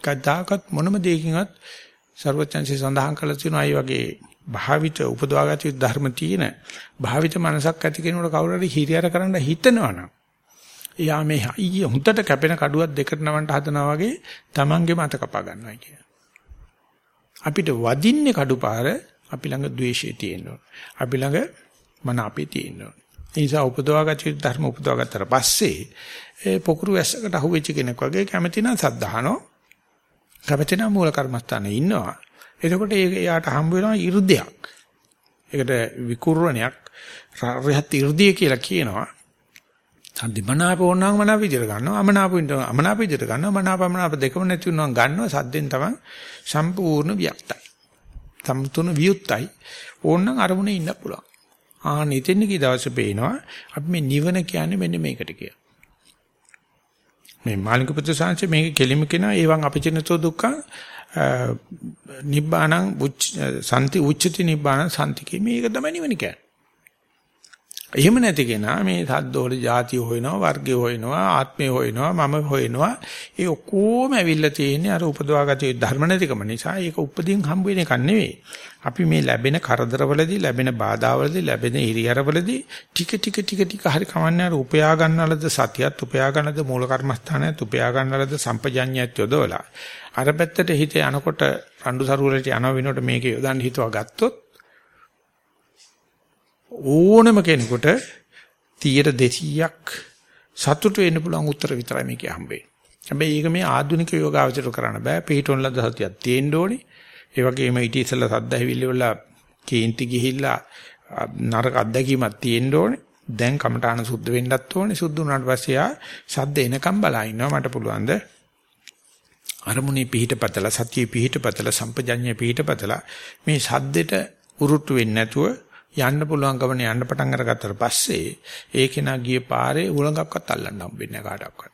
කදාකත් මොනම දෙයකින්වත් ਸਰවචන්සි සඳහන් කළ තියෙනවා අය වගේ භාවිත උපදවාගත යුතු ධර්ම තියෙන භාවිත මනසක් ඇති කෙනෙකුට කවුරු හරි හිරියර කරන්න හිතනවනම් එයා මේ අයිය හුත්තට කැපෙන කඩුවක් දෙකට නවන්න හදනවා වගේ Tamange මත කපා ගන්නවා කියන අපිට වදින්නේ කඩුපාර අපි ළඟ ද්වේෂය තියෙනවා. අපි ළඟ මනාපය තියෙනවා. ඒ නිසා උපදවාගත් ධර්ම උපදවාගත්තට පස්සේ ඒ පොකුරු ඇස්සකට අහුවෙච්ච කෙනෙක් වගේ කැමති නම් සද්ධාහනෝ කැමති නම් මූල කර්මස්ථානේ ඉන්නවා. එතකොට එයාට හම්බ වෙනවා 이르දයක්. ඒකට විකුර්ණයක් රහත් 이르දිය කියලා කියනවා. සද්ද මනාප ඕනනම් මනාප විදිහට ගන්නවා. අමනාප වෙනවා අමනාප විදිහට ගන්නවා. මනාප අමනාප දෙකම නැති වුණා ගන්නවා. සද්දෙන් තමයි සම්පූර්ණ වියක්තයි සම්තුන වියුක්තයි ඕනනම් අරමුණේ ඉන්න පුළුවන්. ආ නිතින් කී දවසේ පේනවා. අපි මේ නිවන කියන්නේ මෙන්න මේකට කියලා. මේ මාළික පුත්‍රසංශ මේක කෙලිම කෙනා ඒවන් අපචිනතෝ දුක්ඛ නිබ්බාණං සම්ති උච්චති නිබ්බාණං සම්තිකේ මේක තමයි නිවන කියන්නේ. එහෙම නැති කෙනා මේ සද්දෝල જાති හොයනවා වර්ගය හොයනවා ආත්මය හොයනවා මම හොයනවා. ඒ ඔක්කොම ඇවිල්ලා තියෙන්නේ අර උපදවාගත ධර්ම නැතිකම නිසා. ඒක උපදීන් හම්බ වෙන එකක් නෙවෙයි. අපි මේ ලැබෙන කරදරවලදී ලැබෙන බාධාවලදී ලැබෙන ඉරියරවලදී ටික ටික ටික ටික හරි කවන්නේ අර උපයා ගන්නලද සතියත් උපයා ගන්නද මූල කර්මස්ථානයත් උපයා ගන්නලද සම්පජඤ්ඤයත් යොදවලා. අර පැත්තට හිත යනකොට රණ්ඩු සරුවලට යන වෙනකොට මේක යොදන්න හිතුවා ගත්තොත් ඕනම කෙනෙකුට 100ක් සතුටු වෙන්න පුළුවන් උත්තර විතරයි මේක හම්බෙන්නේ. හැබැයි ඒක මේ ආධුනික යෝගාවචර කරන්න බෑ. පිටොන් ලද සතියක් තියෙන්න ඕනේ. ඒ වගේම ඊට ඉස්සෙල්ලා සද්ද ඇවිල්ලි වල කේන්ති ගිහිල්ලා නරක අත්දැකීමක් තියෙන්න ඕනේ. දැන් කමඨාන සුද්ධ වෙන්නත් ඕනේ. සුද්ධ වුණාට පස්සේ ආ සද්ද එනකම් බලා ඉන්නවා මට පුළුවන්ද? අරමුණේ පිහිටපතලා සතියේ පිහිටපතලා සම්පජඤ්ඤයේ පිහිටපතලා මේ සද්දෙට උරුට්ටු වෙන්නේ නැතුව යන්න පුළුවන් ගමන යන්න පටන් අරගත්තට පස්සේ ඒකේ නා ගියේ පාරේ උලඟක්වත් අල්ලන්න හම්බෙන්නේ නැහැ කාටවත්.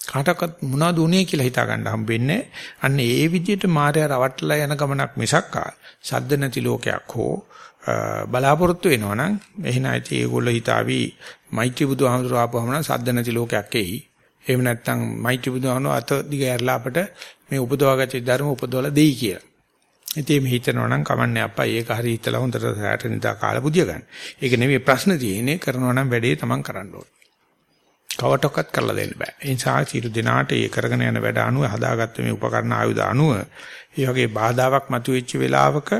කාටවත් මොනවද උනේ කියලා හිතා ගන්න හම්බෙන්නේ අන්න ඒ විදිහට මායя රවට්ටලා යන ගමනක් මිසක්කා සද්ද නැති ලෝකයක් හෝ බලාපොරොත්තු වෙනවනම් එහෙනම් ඇති ඒගොල්ලෝ හිතාවි මෛත්‍රී බුදුහාමුදුරුවෝ ආපුවම නම් සද්ද නැති ලෝකයක් එයි. එහෙම නැත්නම් මෛත්‍රී බුදුහාමුදුරුවෝ අත දිග ඇරලා අපට මේ උපදවාගත්තේ ධර්ම උපදවලා දෙයි කියලා. ඉතින් මේ හිතනවා නම් කමන්නේ අප්පා ඒක හරි හිතලා හොඳට සෑට නිදා කාලා පුදිය ගන්න. ඒක නෙමෙයි ප්‍රශ්න තියෙන්නේ කරනවා නම් වැඩේ තමන් කරන්න ඕනේ. කවටොක්කත් කරලා දෙන්න බෑ. ඒ නිසා සියලු දිනාට ඒ කරගෙන යන වැඩ අනුව හදාගත්ත මේ උපකරණ ආයුධ අනුව ඒ වගේ බාධාවක් මතුවෙච්ච වෙලාවක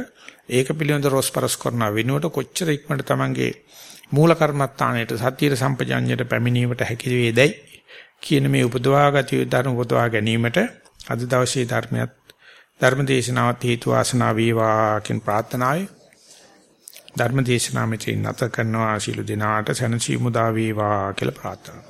ඒක පිළිබඳ රොස්පරස් කරන වෙනුවට කොච්චර ඉක්මනට තමන්ගේ මූල කර්මත්තාණයට සතියේ සම්පජඤ්ඤයට පැමිණීමට හැකි වේදයි කියන මේ උපදවාගතිය ධර්ම උපදවා ගැනීමට අද දවසේ ධර්මයක් ධර්මදේශනාවත් හේතු වාසනා වේවා කියන ප්‍රාර්ථනාවයි. ධර්මදේශනාව මෙතන නැත කරනවා. ආශිලු දිනාට සනසි මුදා වේවා කියලා ප්‍රාර්ථනා.